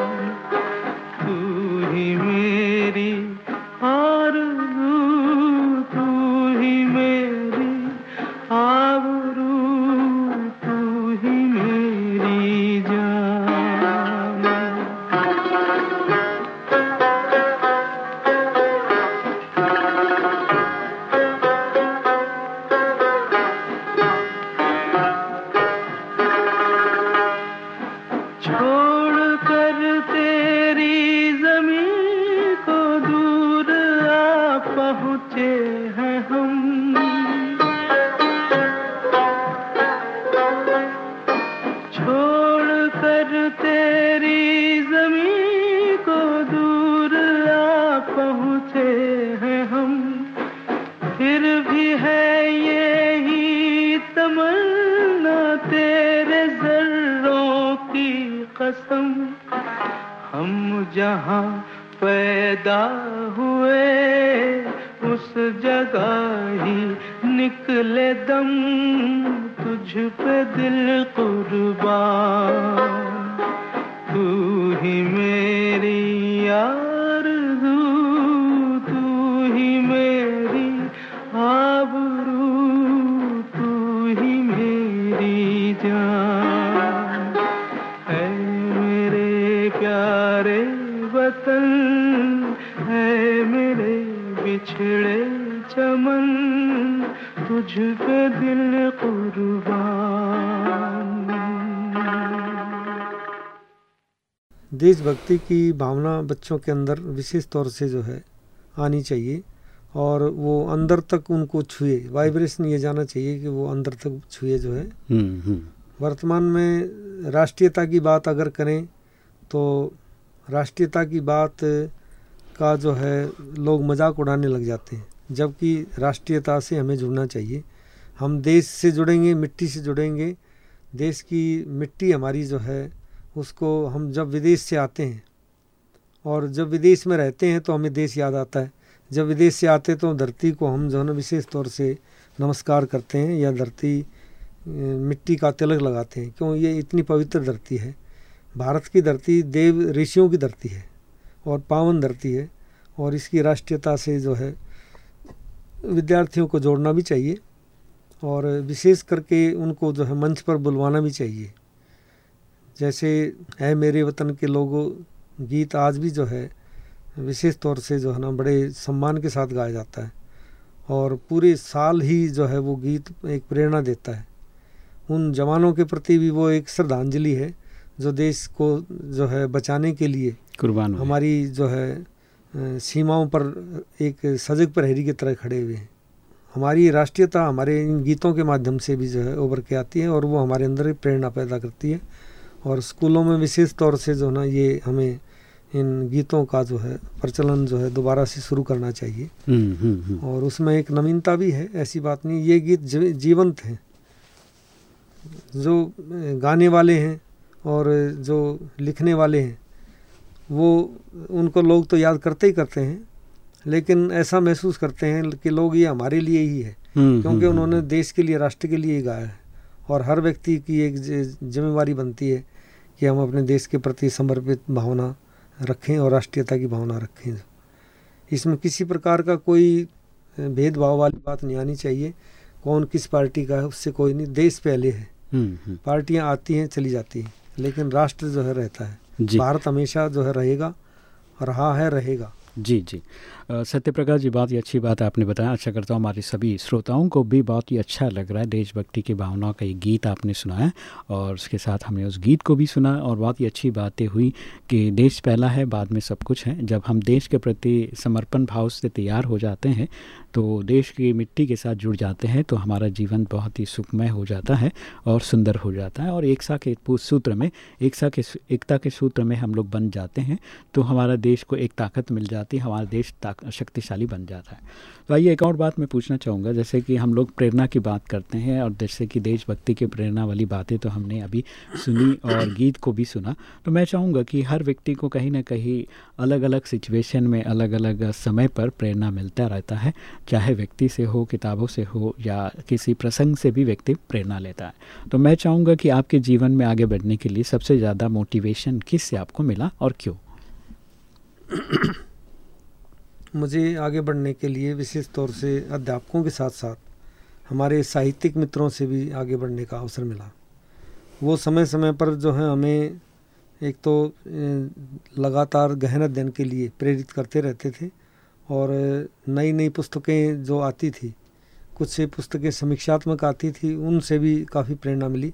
पे दिल कुर्बान। देशभक्ति की भावना बच्चों के अंदर विशेष तौर से जो है आनी चाहिए और वो अंदर तक उनको छुए वाइब्रेशन ये जाना चाहिए कि वो अंदर तक छुए जो है। हम्म, हम्म। वर्तमान में राष्ट्रीयता की बात अगर करें तो राष्ट्रीयता की बात का जो है लोग मज़ाक उड़ाने लग जाते हैं जबकि राष्ट्रीयता से हमें जुड़ना चाहिए। हम देश से जुड़ेंगे, मिट्टी से जुड़ेंगे। देश की मिट्टी हमारी जो है, उसको हम जब विदेश से आते हैं और जब विदेश में रहते हैं तो हमें देश याद आता है। जब विदेश से आते तो धरती को हम जो है ना विशेष तौर से नमस्कार करते हैं या धरती मिट्टी का तिलक लगाते हैं। क्यों? ये इतनी पवित्र धरती है। भारत की धरती देव ऋषियों की धरती है और पावन धरती है और इसकी राष्ट्रीयता से जो है, विद्यार्थियों को जोड़ना भी चाहिए। और विशेष करके उनको जो है मंच पर बुलवाना भी चाहिए। जैसे है मेरे वतन के लोगों गीत आज भी जो है विशेष तौर से जो है ना बड़े सम्मान के साथ गाया जाता है और पूरे साल ही जो है वो गीत एक प्रेरणा देता है। उन जवानों के प्रति भी वो एक श्रद्धांजलि है जो देश को जो है बचाने के लिए कुर्बान हमारी जो है सीमाओं पर एक सजग प्रहरी की तरह खड़े हुए हैं। हमारी राष्ट्रीयता हमारे इन गीतों के माध्यम से भी जो है उभर के आती है और वो हमारे अंदर प्रेरणा पैदा करती है। और स्कूलों में विशेष तौर से जो ना ये हमें इन गीतों का जो है प्रचलन जो है दोबारा से शुरू करना चाहिए। हम्म, हम्म, हम्म। और उसमें एक नवीनता भी है ऐसी बात नहीं ये गीत जीवंत हैं। जो गाने वाले हैं और जो लिखने वाले हैं वो उनको लोग तो याद करते ही करते हैं। लेकिन ऐसा महसूस करते हैं कि लोग ये हमारे लिए ही है। क्योंकि उन्होंने देश के लिए राष्ट्र के लिए ही गाया है। और हर व्यक्ति की एक जिम्मेवारी बनती है कि हम अपने देश के प्रति समर्पित भावना रखें और राष्ट्रीयता की भावना रखें। इसमें किसी प्रकार का कोई भेदभाव वाली बात नहीं आनी चाहिए। कौन किस पार्टी का है उससे कोई नहीं। देश पहले है। हम्म, हम्म। पार्टियाँ आती हैं चली जाती हैं। लेकिन राष्ट्र जो है रहता है। भारत हमेशा जो है रहेगा रहा है रहेगा। जी जी। सत्य प्रकाश जी, बहुत ही अच्छी बात आपने बताया। अच्छा करता हूँ हमारे सभी श्रोताओं को भी बहुत ही अच्छा लग रहा है। देशभक्ति की भावनाओं का ये गीत आपने सुनाया और उसके साथ हमने उस गीत को भी सुना और बहुत ही अच्छी बातें हुई कि देश पहला है, बाद में सब कुछ है। जब हम देश के प्रति समर्पण भाव से तैयार हो जाते हैं तो देश की मिट्टी के साथ जुड़ जाते हैं तो हमारा जीवन बहुत ही सुखमय हो जाता है और सुंदर हो जाता है। और एक सा के सूत्र में एक सा के एकता के सूत्र में हम लोग बन जाते हैं तो हमारा देश को एक ताकत मिल जाती है, हमारा देश शक्तिशाली बन जाता है तो आइए एक और बात मैं पूछना चाहूँगा जैसे कि हम लोग प्रेरणा की बात करते हैं और जैसे कि देशभक्ति की प्रेरणा वाली बातें तो हमने अभी सुनी और गीत को भी सुना तो मैं चाहूँगा कि हर व्यक्ति को कहीं ना कहीं अलग अलग सिचुएशन में अलग अलग समय पर प्रेरणा मिलता रहता है चाहे व्यक्ति से हो किताबों से हो या किसी प्रसंग से भी व्यक्ति प्रेरणा लेता है तो मैं चाहूँगा कि आपके जीवन में आगे बढ़ने के लिए सबसे ज़्यादा मोटिवेशन किस से आपको मिला और क्यों मुझे आगे बढ़ने के लिए विशेष तौर से अध्यापकों के साथ साथ हमारे साहित्यिक मित्रों से भी आगे बढ़ने का अवसर मिला। वो समय समय पर जो है हमें एक तो लगातार गहन अध्ययन के लिए प्रेरित करते रहते थे और नई नई पुस्तकें जो आती थी, कुछ से पुस्तकें समीक्षात्मक आती थी, उनसे भी काफ़ी प्रेरणा मिली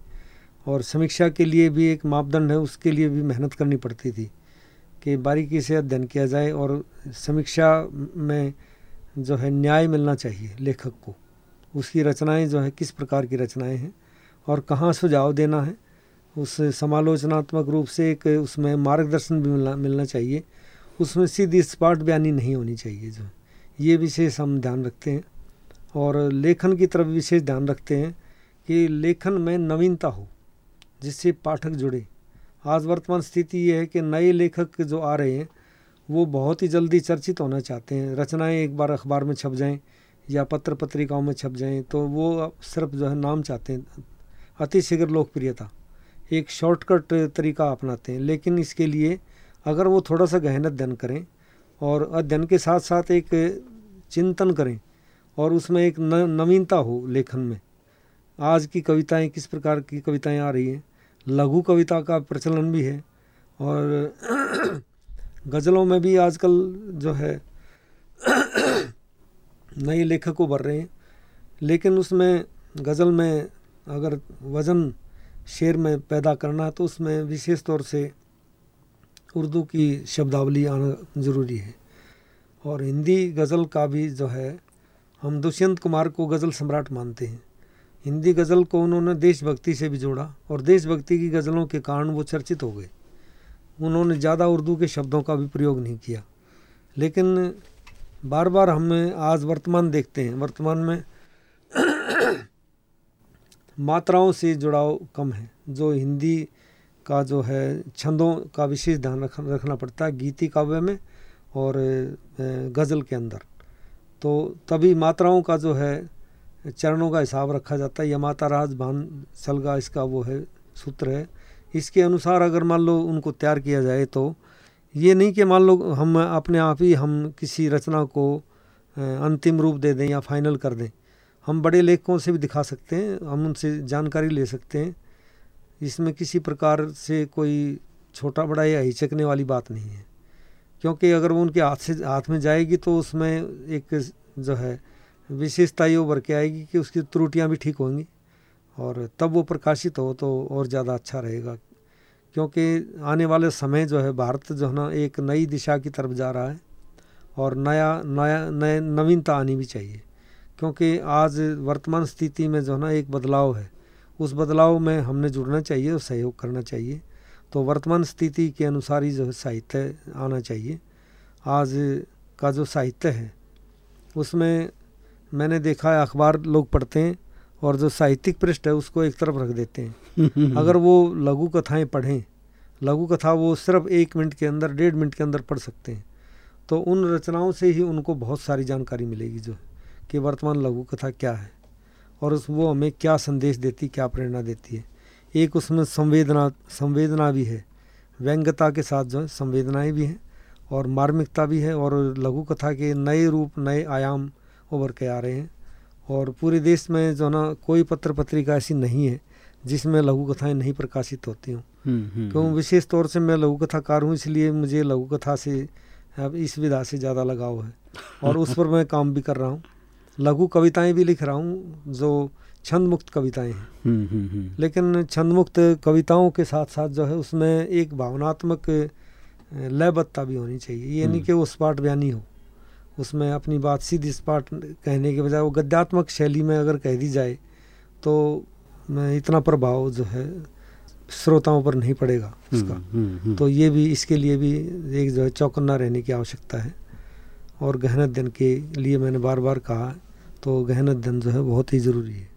और समीक्षा के लिए भी एक मापदंड है, उसके लिए भी मेहनत करनी पड़ती थी। कि बारीकी से अध्ययन किया जाए और समीक्षा में जो है न्याय मिलना चाहिए लेखक को। उसकी रचनाएँ जो है किस प्रकार की रचनाएँ हैं और कहाँ सुझाव देना है, उस समालोचनात्मक रूप से एक उसमें मार्गदर्शन भी मिलना मिलना चाहिए। उसमें सीधी स्पाट बयानी नहीं होनी चाहिए जो ये विशेष हम ध्यान रखते हैं और लेखन की तरफ़ विशेष ध्यान रखते हैं कि लेखन में नवीनता हो, जिससे पाठक जुड़े। आज वर्तमान स्थिति ये है कि नए लेखक जो आ रहे हैं, वो बहुत ही जल्दी चर्चित होना चाहते हैं। रचनाएँ एक बार अखबार में छप जाएँ या पत्र पत्रिकाओं में छप जाएँ तो वो सिर्फ़ जो है नाम चाहते हैं। अतिशीघ्र लोकप्रियता, एक शॉर्टकट तरीका अपनाते हैं। लेकिन इसके लिए अगर वो थोड़ा सा गहन अध्ययन करें और अध्ययन के साथ साथ एक चिंतन करें और उसमें एक नवीनता हो लेखन में। आज की कविताएँ किस प्रकार की कविताएँ आ रही हैं लघु कविता का प्रचलन भी है और गज़लों में भी आजकल जो है नए लेखक उभर रहे हैं। लेकिन उसमें, गज़ल में अगर वज़न शेर में पैदा करना तो उसमें विशेष तौर से उर्दू की शब्दावली आना ज़रूरी है। और हिंदी गज़ल का भी जो है, हम दुष्यंत कुमार को गज़ल सम्राट मानते हैं। हिंदी गज़ल को उन्होंने देशभक्ति से भी जोड़ा और देशभक्ति की गज़लों के कारण वो चर्चित हो गए। उन्होंने ज़्यादा उर्दू के शब्दों का भी प्रयोग नहीं किया। लेकिन बार बार हम आज वर्तमान देखते हैं वर्तमान में मात्राओं से जुड़ाव कम है जो हिंदी का जो है छंदों का विशेष ध्यान रख, रखना पड़ता है गीति काव्य में और गज़ल के अंदर। तो तभी मात्राओं का जो है चरणों का हिसाब रखा जाता है। यमाता राज भान सलगा इसका वो है, सूत्र है। इसके अनुसार अगर मान लो उनको तैयार किया जाए तो ये नहीं कि मान लो हम अपने आप ही हम किसी रचना को अंतिम रूप दे दें या फाइनल कर दें। हम बड़े लेखकों से भी दिखा सकते हैं, हम उनसे जानकारी ले सकते हैं। इसमें किसी प्रकार से कोई छोटा बड़ा या हिचकने वाली बात नहीं है। क्योंकि अगर वो उनके हाथ से, हाथ में जाएगी तो उसमें एक जो है विशेषता ये उभर के आएगी कि उसकी त्रुटियाँ भी ठीक होंगी और तब वो प्रकाशित हो तो और ज़्यादा अच्छा रहेगा। क्योंकि आने वाले समय जो है भारत जो है ना, एक नई दिशा की तरफ़ जा रहा है और नया नया, नए, नवीनता आनी भी चाहिए। क्योंकि आज वर्तमान स्थिति में जो है ना, एक बदलाव है। उस बदलाव में हमने जुड़ना चाहिए और सहयोग करना चाहिए। तो वर्तमान स्थिति के अनुसार ही जो है साहित्य आना चाहिए। आज का जो साहित्य है, उसमें मैंने देखा है अखबार लोग पढ़ते हैं और जो साहित्यिक पृष्ठ है उसको एक तरफ़ रख देते हैं। अगर वो लघु कथाएँ पढ़ें लघु कथा वो सिर्फ़ एक मिनट के अंदर डेढ़ मिनट के अंदर पढ़ सकते हैं। तो उन रचनाओं से ही उनको बहुत सारी जानकारी मिलेगी जो कि वर्तमान लघु कथा क्या है और उस वो हमें क्या संदेश देती क्या प्रेरणा देती है। एक उसमें संवेदना संवेदना भी है। व्यंग्यता के साथ जो है संवेदनाएँ भी हैं और मार्मिकता भी है और लघु कथा के नए रूप नए आयाम उभर के आ रहे हैं। और पूरे देश में जो ना कोई पत्र पत्रिका ऐसी नहीं है जिसमें लघु कथाएँ नहीं प्रकाशित होती हूँ। हम्म, हम्म, क्यों? हम्म। विशेष तौर से मैं लघु कथाकार हूँ इसलिए मुझे लघु कथा से अब इस विधा से ज़्यादा लगाव है। और उस पर मैं काम भी कर रहा हूँ। लघु कविताएँ भी लिख रहा हूँ जो छंद मुक्त कविताएँ हैं। लेकिन छंद मुक्त कविताओं के साथ साथ जो है उसमें एक भावनात्मक लयबत्ता भी होनी चाहिए। यानी कि वो स्पाट बयानी हो। उसमें अपनी बात सीधी स्पाट कहने के बजाय वो गद्यात्मक शैली में अगर कह दी जाए तो मैं इतना प्रभाव जो है श्रोताओं पर नहीं पड़ेगा हम्म, उसका। हम्म, हम्म। तो ये भी इसके लिए भी एक जो है चौकन्ना रहने की आवश्यकता है। और गहन अध्ययन के लिए मैंने बार बार कहा तो गहन अध्ययन जो है बहुत ही ज़रूरी है।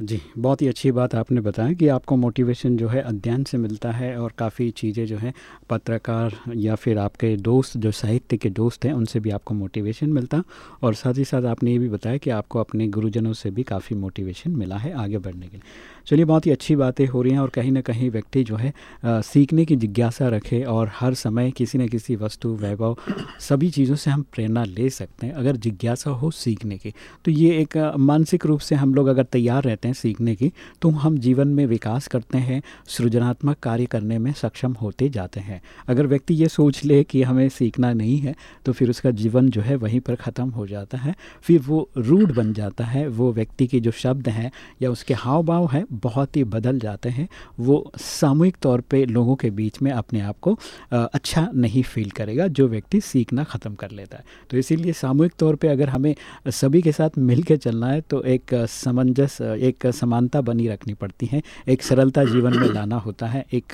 जी बहुत ही अच्छी बात आपने बताया कि आपको मोटिवेशन जो है अध्ययन से मिलता है और काफ़ी चीज़ें जो है पत्रकार या फिर आपके दोस्त जो साहित्य के दोस्त हैं उनसे भी आपको मोटिवेशन मिलता और साथ ही साथ आपने ये भी बताया कि आपको अपने गुरुजनों से भी काफ़ी मोटिवेशन मिला है आगे बढ़ने के लिए। चलिए बहुत ही अच्छी बातें हो रही हैं और कहीं ना कहीं व्यक्ति जो है आ, सीखने की जिज्ञासा रखे और हर समय किसी न किसी वस्तु वैभव सभी चीज़ों से हम प्रेरणा ले सकते हैं अगर जिज्ञासा हो सीखने की। तो ये एक मानसिक रूप से हम लोग अगर तैयार रहते हैं सीखने की तो हम जीवन में विकास करते हैं सृजनात्मक कार्य करने में सक्षम होते जाते हैं। अगर व्यक्ति ये सोच ले कि हमें सीखना नहीं है तो फिर उसका जीवन जो है वहीं पर ख़त्म हो जाता है। फिर वो रूढ़ बन जाता है, वो व्यक्ति के जो शब्द हैं या उसके हाव भाव हैं, बहुत ही बदल जाते हैं। वो सामूहिक तौर पर लोगों के बीच में अपने आप को अच्छा नहीं फील करेगा, जो व्यक्ति सीखना ख़त्म कर लेता है। तो इसीलिए सामूहिक तौर पर अगर हमें सभी के साथ मिल चलना है तो एक समंजस, एक समानता बनी रखनी पड़ती है। एक सरलता जीवन में लाना होता है। एक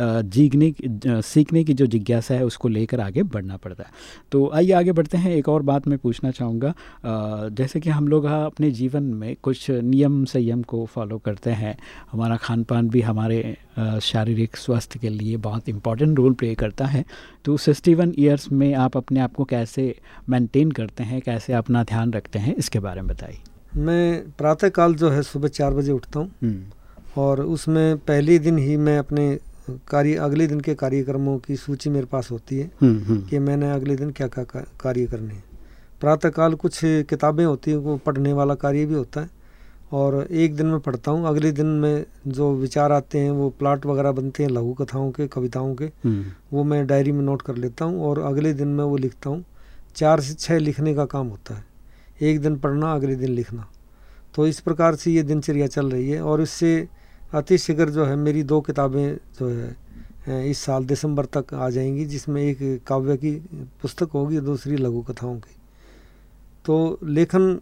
जीगने सीखने की जो जिज्ञासा है उसको लेकर आगे बढ़ना पड़ता है। तो आइए आगे बढ़ते हैं। एक और बात मैं पूछना चाहूँगा। जैसे कि हम लोग अपने जीवन में कुछ नियम संयम को फॉलो करते हैं। हमारा खान पान भी हमारे शारीरिक स्वास्थ्य के लिए बहुत इम्पोर्टेंट रोल प्ले करता है। तो सिक्सटी वन ईयर्स में आप अपने आप को कैसे मेंटेन करते हैं? कैसे अपना ध्यान रखते हैं? इसके बारे में बताइए। मैं प्रातःकाल जो है सुबह चार बजे उठता हूँ। और उसमें पहले दिन ही मैं अपने कार्य अगले दिन के कार्यक्रमों की सूची मेरे पास होती है हम्म, हम्म। कि मैंने अगले दिन क्या क्या कार्य करने हैं। प्रातःकाल कुछ किताबें होती हैं वो पढ़ने वाला कार्य भी होता है। और एक दिन में पढ़ता हूँ अगले दिन में जो विचार आते हैं वो प्लाट वगैरह बनते हैं लघु कथाओं के कविताओं के हम्म। वो मैं डायरी में नोट कर लेता हूँ और अगले दिन में वो लिखता हूँ। चार से छः लिखने का काम होता है। एक दिन पढ़ना अगले दिन लिखना। तो इस प्रकार से ये दिनचर्या चल रही है और इससे अति शीघ्र जो है मेरी दो किताबें जो है इस साल दिसंबर तक आ जाएँगी जिसमें एक काव्य की पुस्तक होगी दूसरी लघु कथाओं की तो लेखन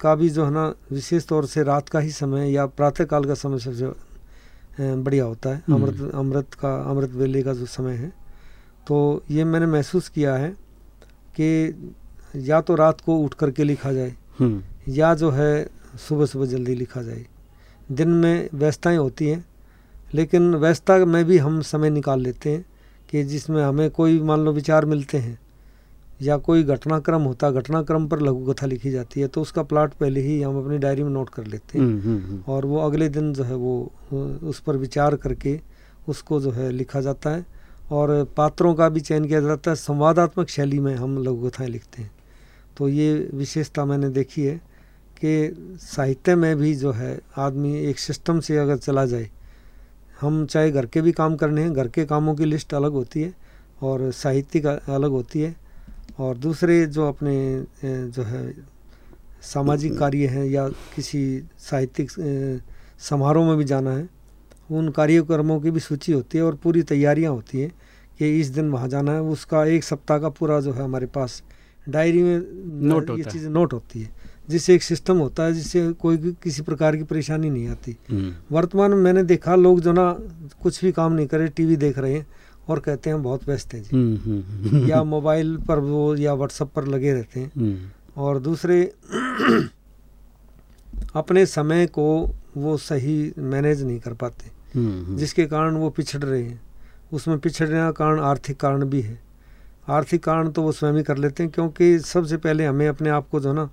का भी जो है ना विशेष तौर से रात का ही समय या प्रातःकाल का समय सबसे बढ़िया होता है हम्म। अमृत अमृत का अमृत वेले का जो समय है तो ये मैंने महसूस किया है कि या तो रात को उठ करके लिखा जाए हम्म। या जो है सुबह सुबह जल्दी लिखा जाए दिन में व्यस्तताएँ होती हैं लेकिन व्यस्तता में भी हम समय निकाल लेते हैं कि जिसमें हमें कोई मान लो विचार मिलते हैं या कोई घटनाक्रम होता घटनाक्रम पर लघु कथा लिखी जाती है तो उसका प्लाट पहले ही हम अपनी डायरी में नोट कर लेते हैं। हम्म, हम्म, हम्म। और वो अगले दिन जो है वो उस पर विचार करके उसको जो है लिखा जाता है और पात्रों का भी चयन किया जाता है संवादात्मक शैली में हम लघु कथाएँ लिखते हैं। तो ये विशेषता मैंने देखी है। कि साहित्य में भी जो है आदमी एक सिस्टम से अगर चला जाए हम चाहे घर के भी काम करने हैं घर के कामों की लिस्ट अलग होती है और साहित्यिक अलग होती है। और दूसरे जो अपने जो है सामाजिक कार्य हैं या किसी साहित्यिक समारोह में भी जाना है उन कार्यक्रमों की भी सूची होती है और पूरी तैयारियाँ होती हैं कि इस दिन वहाँ जाना है। उसका एक सप्ताह का पूरा जो है हमारे पास डायरी में नोट ये चीज़ें नोट होती है। जिससे एक सिस्टम होता है जिससे कोई किसी प्रकार की परेशानी नहीं आती। हम्म। वर्तमान में मैंने देखा लोग जो ना कुछ भी काम नहीं करे टीवी देख रहे हैं और कहते हैं बहुत व्यस्त हैं जी। हम्म, हम्म, या मोबाइल पर वो या व्हाट्सएप पर लगे रहते हैं। और दूसरे अपने समय को वो सही मैनेज नहीं कर पाते। जिसके कारण वो पिछड़ रहे हैं। उसमें पिछड़ने का कारण आर्थिक कारण भी है। आर्थिक कारण तो वो स्वयं ही कर लेते हैं क्योंकि सबसे पहले हमें अपने आप को जो ना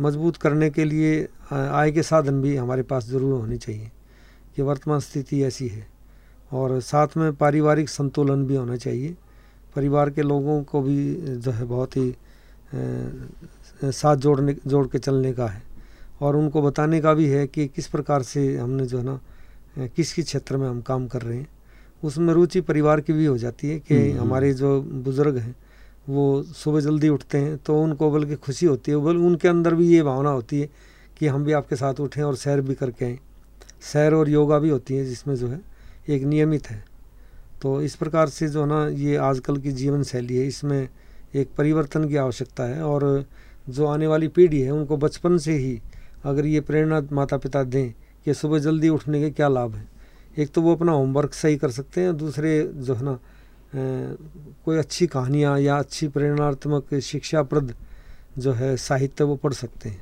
मज़बूत करने के लिए आय के साधन भी हमारे पास ज़रूर होने चाहिए। कि वर्तमान स्थिति ऐसी है। और साथ में पारिवारिक संतुलन भी होना चाहिए। परिवार के लोगों को भी जो है बहुत ही साथ जोड़ने जोड़ के चलने का है। और उनको बताने का भी है कि किस प्रकार से हमने जो है ना किस किस क्षेत्र में हम काम कर रहे हैं। उसमें रुचि परिवार की भी हो जाती है कि हम्म, हम्म। हमारे जो बुज़ुर्ग हैं वो सुबह जल्दी उठते हैं तो उनको बल्कि खुशी होती है। बल, उनके अंदर भी ये भावना होती है कि हम भी आपके साथ उठें और सैर भी करके आएँ। सैर और योगा भी होती है जिसमें जो है, एक नियमित है। तो इस प्रकार से जो है ना, ये आजकल की जीवन शैली है। इसमें एक परिवर्तन की आवश्यकता है और जो आने वाली पीढ़ी है, उनको बचपन से ही अगर ये प्रेरणा माता पिता दें कि सुबह जल्दी उठने के क्या लाभ हैं। एक तो वो अपना होमवर्क सही कर सकते हैं, दूसरे जो है ना कोई अच्छी कहानियाँ या अच्छी प्रेरणात्मक शिक्षाप्रद जो है साहित्य वो पढ़ सकते हैं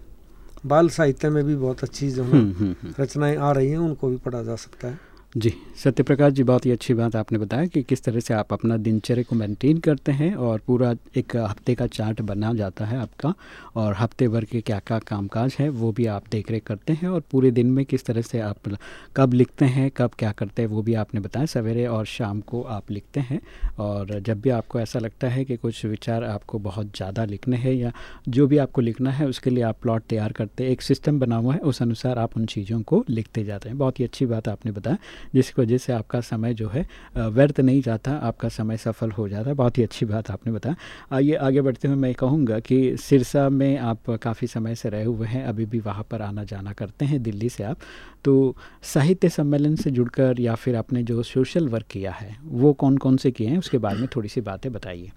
बाल साहित्य में भी बहुत अच्छी जो है हम्म, हम्म, हम्म। रचनाएँ आ रही हैं उनको भी पढ़ा जा सकता है जी, सत्यप्रकाश जी, बहुत ही अच्छी बात आपने बताया कि किस तरह से आप अपना दिनचर्या को मेंटेन करते हैं और पूरा एक हफ़्ते का चार्ट बना जाता है आपका और हफ़्ते भर के क्या क्या कामकाज है, वो भी आप देख रेख करते हैं और पूरे दिन में किस तरह से आप कब लिखते हैं, कब क्या करते हैं, वो भी आपने बताया। सवेरे और शाम को आप लिखते हैं और जब भी आपको ऐसा लगता है कि कुछ विचार आपको बहुत ज़्यादा लिखने हैं या जो भी आपको लिखना है, उसके लिए आप प्लॉट तैयार करते एक सिस्टम बना हुआ है, उस अनुसार आप उन चीज़ों को लिखते जाते हैं। बहुत ही अच्छी बात आपने बताया। जिसकी वजह से आपका समय जो है व्यर्थ नहीं जाता आपका समय सफल हो जाता। है बहुत ही अच्छी बात आपने बताया। आइए आगे बढ़ते हुए मैं कहूँगा कि सिरसा में आप काफ़ी समय से रहे हुए हैं अभी भी वहाँ पर आना जाना करते हैं दिल्ली से आप। तो साहित्य सम्मेलन से जुड़कर या फिर आपने जो सोशल वर्क किया है वो कौन कौन से किए हैं? उसके बारे में थोड़ी सी बातें बताइए।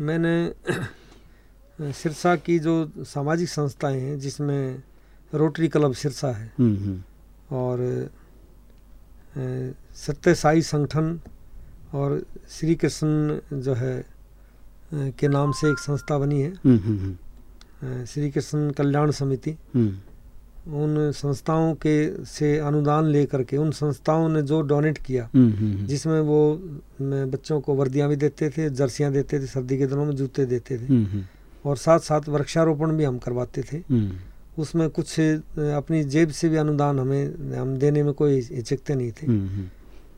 मैंने सिरसा की जो सामाजिक संस्थाएँ हैं जिसमें रोटरी क्लब सिरसा है। और सत्य साई संगठन और श्री कृष्ण जो है के नाम से एक संस्था बनी है। हम्म, हम्म, हम्म। श्री कृष्ण कल्याण समिति। उन संस्थाओं के से अनुदान लेकर के उन संस्थाओं ने जो डोनेट किया जिसमें वो बच्चों को वर्दियाँ भी देते थे जर्सियाँ देते थे सर्दी के दिनों में जूते देते थे। और साथ साथ वृक्षारोपण भी हम करवाते थे। उसमें कुछ अपनी जेब से भी अनुदान हमें हम देने में कोई हिचकते नहीं थे। हम्म, हम्म।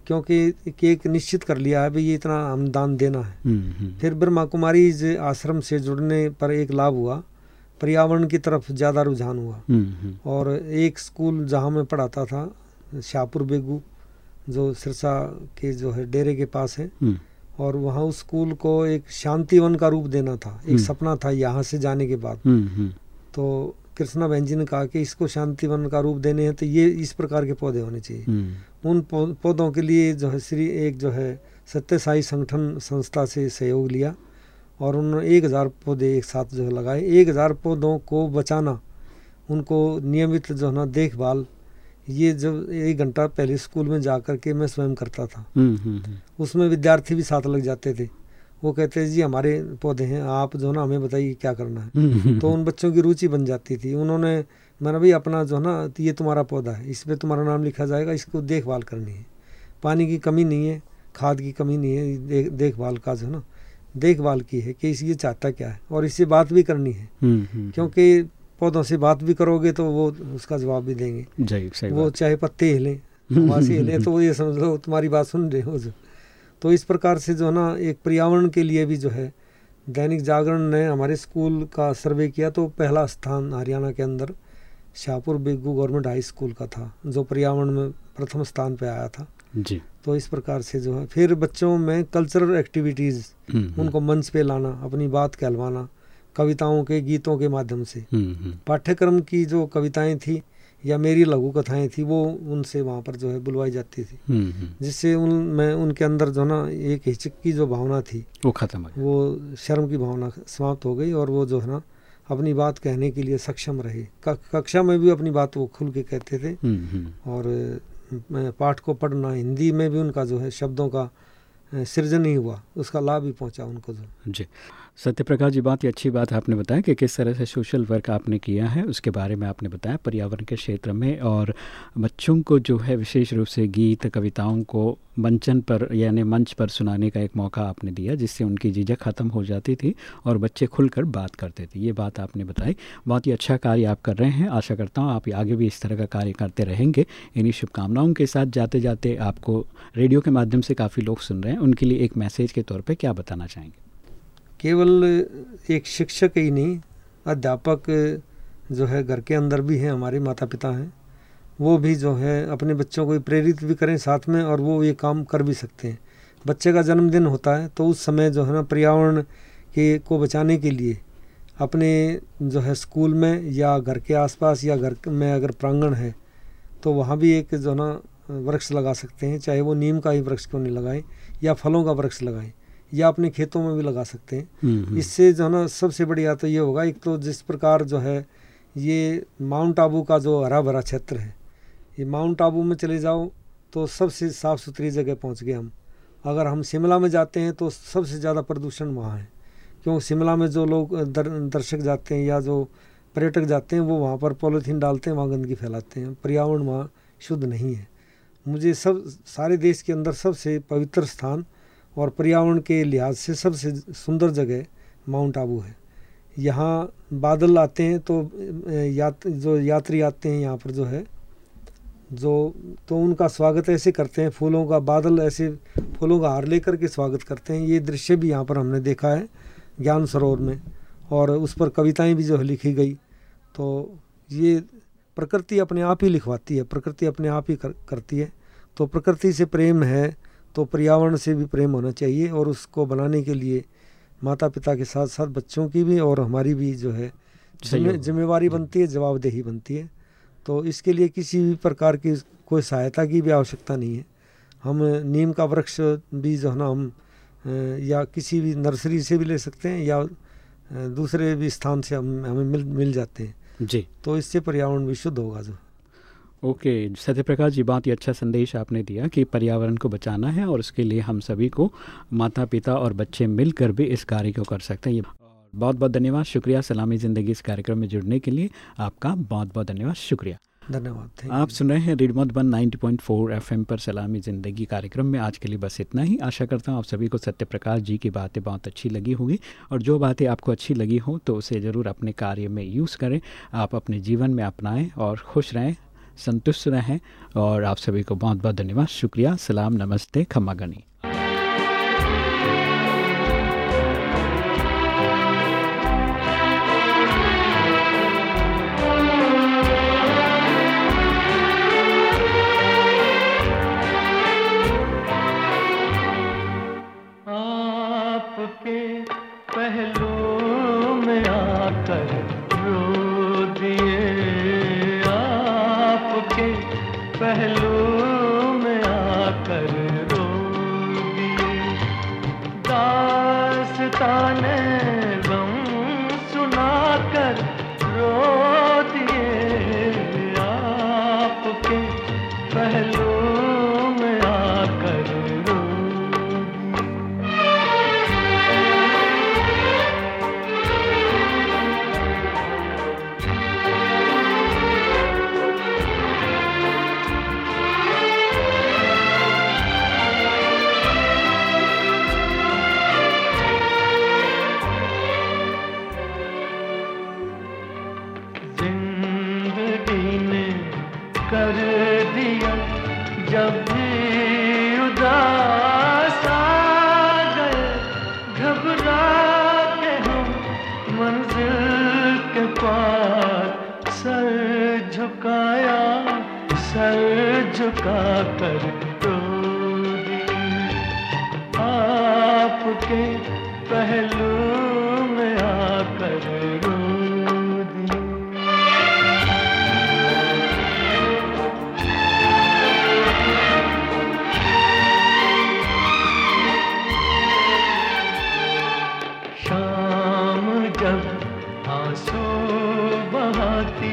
क्योंकि एक निश्चित कर लिया है भाई ये इतना अनुदान देना है। हम्म, फिर ब्रह्मा कुमारी आश्रम से जुड़ने पर एक लाभ हुआ। पर्यावरण की तरफ़ ज़्यादा रुझान हुआ। और एक स्कूल जहाँ मैं पढ़ाता था शाहपुर बेगू जो सिरसा के जो है डेरे के पास है। और वहाँ उस स्कूल को एक शांतिवन का रूप देना था। एक सपना था यहाँ से जाने के बाद। तो कृष्णा बहन जी ने कहा कि इसको शांति वन का रूप देने हैं तो ये इस प्रकार के पौधे होने चाहिए। हम्म। उन पौधों के लिए जो है श्री एक जो है सत्य साई संगठन संस्था से सहयोग लिया और उन्होंने एक हज़ार पौधे एक साथ जो है लगाए। एक हज़ार पौधों को बचाना उनको नियमित जो है ना देखभाल ये जब एक घंटा पहले स्कूल में जा कर के मैं स्वयं करता था। हम्म, हम्म, उसमें विद्यार्थी भी साथ लग जाते थे। वो कहते हैं जी हमारे पौधे हैं आप जो ना हमें बताइए क्या करना है। तो उन बच्चों की रुचि बन जाती थी। उन्होंने मैंने भाई अपना जो है ना ये तुम्हारा पौधा है इस पर तुम्हारा नाम लिखा जाएगा इसको देखभाल करनी है। पानी की कमी नहीं है खाद की कमी नहीं है देख देखभाल का जो है ना देखभाल की है कि इस ये चाहता क्या है और इससे बात भी करनी है। हम्म, हम्म, क्योंकि पौधों से बात भी करोगे तो वो उसका जवाब भी देंगे। सही वो चाहे पत्ते हिले हिले तो वो ये समझ लो तुम्हारी बात सुन रहे हो जो। तो इस प्रकार से जो है ना एक पर्यावरण के लिए भी जो है दैनिक जागरण ने हमारे स्कूल का सर्वे किया तो पहला स्थान हरियाणा के अंदर Shahpur Biggu government high school का था जो पर्यावरण में प्रथम स्थान पर आया था। जी। तो इस प्रकार से जो है फिर बच्चों में कल्चरल एक्टिविटीज़ हम्म, हम्म, उनको मंच पे लाना अपनी बात कहलवाना कविताओं के गीतों के माध्यम से। हम्म, हम्म, पाठ्यक्रम की जो कविताएँ थी या मेरी लघु कथाएँ थी वो उनसे वहाँ पर जो है बुलवाई जाती थी। हम्म, हम्म, जिससे उन मैं उनके अंदर जो ना एक हिचक की जो भावना थी वो खत्म वो शर्म की भावना समाप्त हो गई और वो जो है ना अपनी बात कहने के लिए सक्षम रहे। कक्षा में भी अपनी बात वो खुल के कहते थे। हम्म, और पाठ को पढ़ना हिंदी में भी उनका जो है शब्दों का सृजन ही हुआ उसका लाभ भी पहुँचा उनको जो। जी। सत्यप्रकाश जी, बहुत ही अच्छी बात आपने बताया कि किस तरह से सोशल वर्क आपने किया है, उसके बारे में आपने बताया पर्यावरण के क्षेत्र में और बच्चों को जो है विशेष रूप से गीत, कविताओं को मंचन पर, यानी मंच पर सुनाने का एक मौका आपने दिया, जिससे उनकी झिझक ख़त्म हो जाती थी और बच्चे खुलकर बात करते थे। ये बात आपने बताई। बहुत ही अच्छा कार्य आप कर रहे हैं। आशा करता हूँ आप आगे भी इस तरह का कार्य करते रहेंगे। इन्हीं शुभकामनाओं के साथ जाते जाते आपको रेडियो के माध्यम से काफ़ी लोग सुन रहे हैं। उनके लिए एक मैसेज के तौर पर क्या बताना चाहेंगे? केवल एक शिक्षक ही नहीं, अध्यापक जो है घर के अंदर भी हैं, हमारे माता पिता हैं, वो भी जो है अपने बच्चों को प्रेरित भी करें साथ में और वो ये काम कर भी सकते हैं। बच्चे का जन्मदिन होता है तो उस समय जो है ना पर्यावरण के, को बचाने के लिए अपने जो है स्कूल में या घर के आसपास या घर में अगर प्रांगण है तो वहाँ भी एक जो है ना वृक्ष लगा सकते हैं, चाहे वो नीम का ही वृक्ष क्यों नहीं लगाएँ या फलों का वृक्ष लगाएँ। या अपने खेतों में भी लगा सकते हैं। हम्म, हम्म, इससे जो है ना सबसे बढ़िया तो ये होगा एक तो जिस प्रकार जो है ये माउंट आबू का जो हरा भरा क्षेत्र है ये माउंट आबू में चले जाओ तो सबसे साफ़ सुथरी जगह पहुँच गए हम। अगर हम शिमला में जाते हैं तो सबसे ज़्यादा प्रदूषण वहाँ है। क्योंकि शिमला में जो लोग दर, दर्शक जाते हैं या जो पर्यटक जाते हैं वो वहाँ पर पॉलीथीन डालते हैं वहाँ गंदगी फैलाते हैं। पर्यावरण वहाँ शुद्ध नहीं है। मुझे सब सारे देश के अंदर सबसे पवित्र स्थान और पर्यावरण के लिहाज से सबसे सुंदर जगह माउंट आबू है। यहाँ बादल आते हैं तो यात जो यात्री आते हैं यहाँ पर जो है जो तो उनका स्वागत ऐसे करते हैं फूलों का बादल ऐसे फूलों का हार लेकर के स्वागत करते हैं। ये दृश्य भी यहाँ पर हमने देखा है ज्ञान सरोवर में और उस पर कविताएँ भी जो है लिखी गई। तो ये प्रकृति अपने आप ही लिखवाती है प्रकृति अपने आप ही कर, करती है। तो प्रकृति से प्रेम है तो पर्यावरण से भी प्रेम होना चाहिए और उसको बनाने के लिए माता पिता के साथ साथ बच्चों की भी और हमारी भी जो है जिम्मेवारी बनती है जवाबदेही बनती है। तो इसके लिए किसी भी प्रकार की कोई सहायता की भी आवश्यकता नहीं है। हम नीम का वृक्ष भी जो है ना हम या किसी भी नर्सरी से भी ले सकते हैं या दूसरे भी स्थान से हम हमें मिल मिल जाते हैं। जी। तो इससे पर्यावरण भी शुद्ध होगा जो। ओके सत्यप्रकाश जी बहुत ही अच्छा संदेश आपने दिया कि पर्यावरण को बचाना है और उसके लिए हम सभी को माता पिता और बच्चे मिलकर भी इस कार्य को कर सकते हैं। ये बहुत बहुत धन्यवाद। शुक्रिया सलामी ज़िंदगी इस कार्यक्रम में जुड़ने के लिए। आपका बहुत बहुत धन्यवाद। शुक्रिया। धन्यवाद। आप सुन रहे हैं रेड मधुबन 90.4 एफएम पर सलामी ज़िंदगी कार्यक्रम में। आज के लिए बस इतना ही। आशा करता हूँ आप सभी को सत्यप्रकाश जी की बातें बहुत अच्छी लगी होगी और जो बातें आपको अच्छी लगी हो तो उसे ज़रूर अपने कार्य में यूज़ करें। आप अपने जीवन में अपनाएँ और खुश रहें। संतुष्ट रहें और आप सभी को बहुत बहुत धन्यवाद। शुक्रिया। सलाम नमस्ते खम्मा गनी। जब आँसू बहाती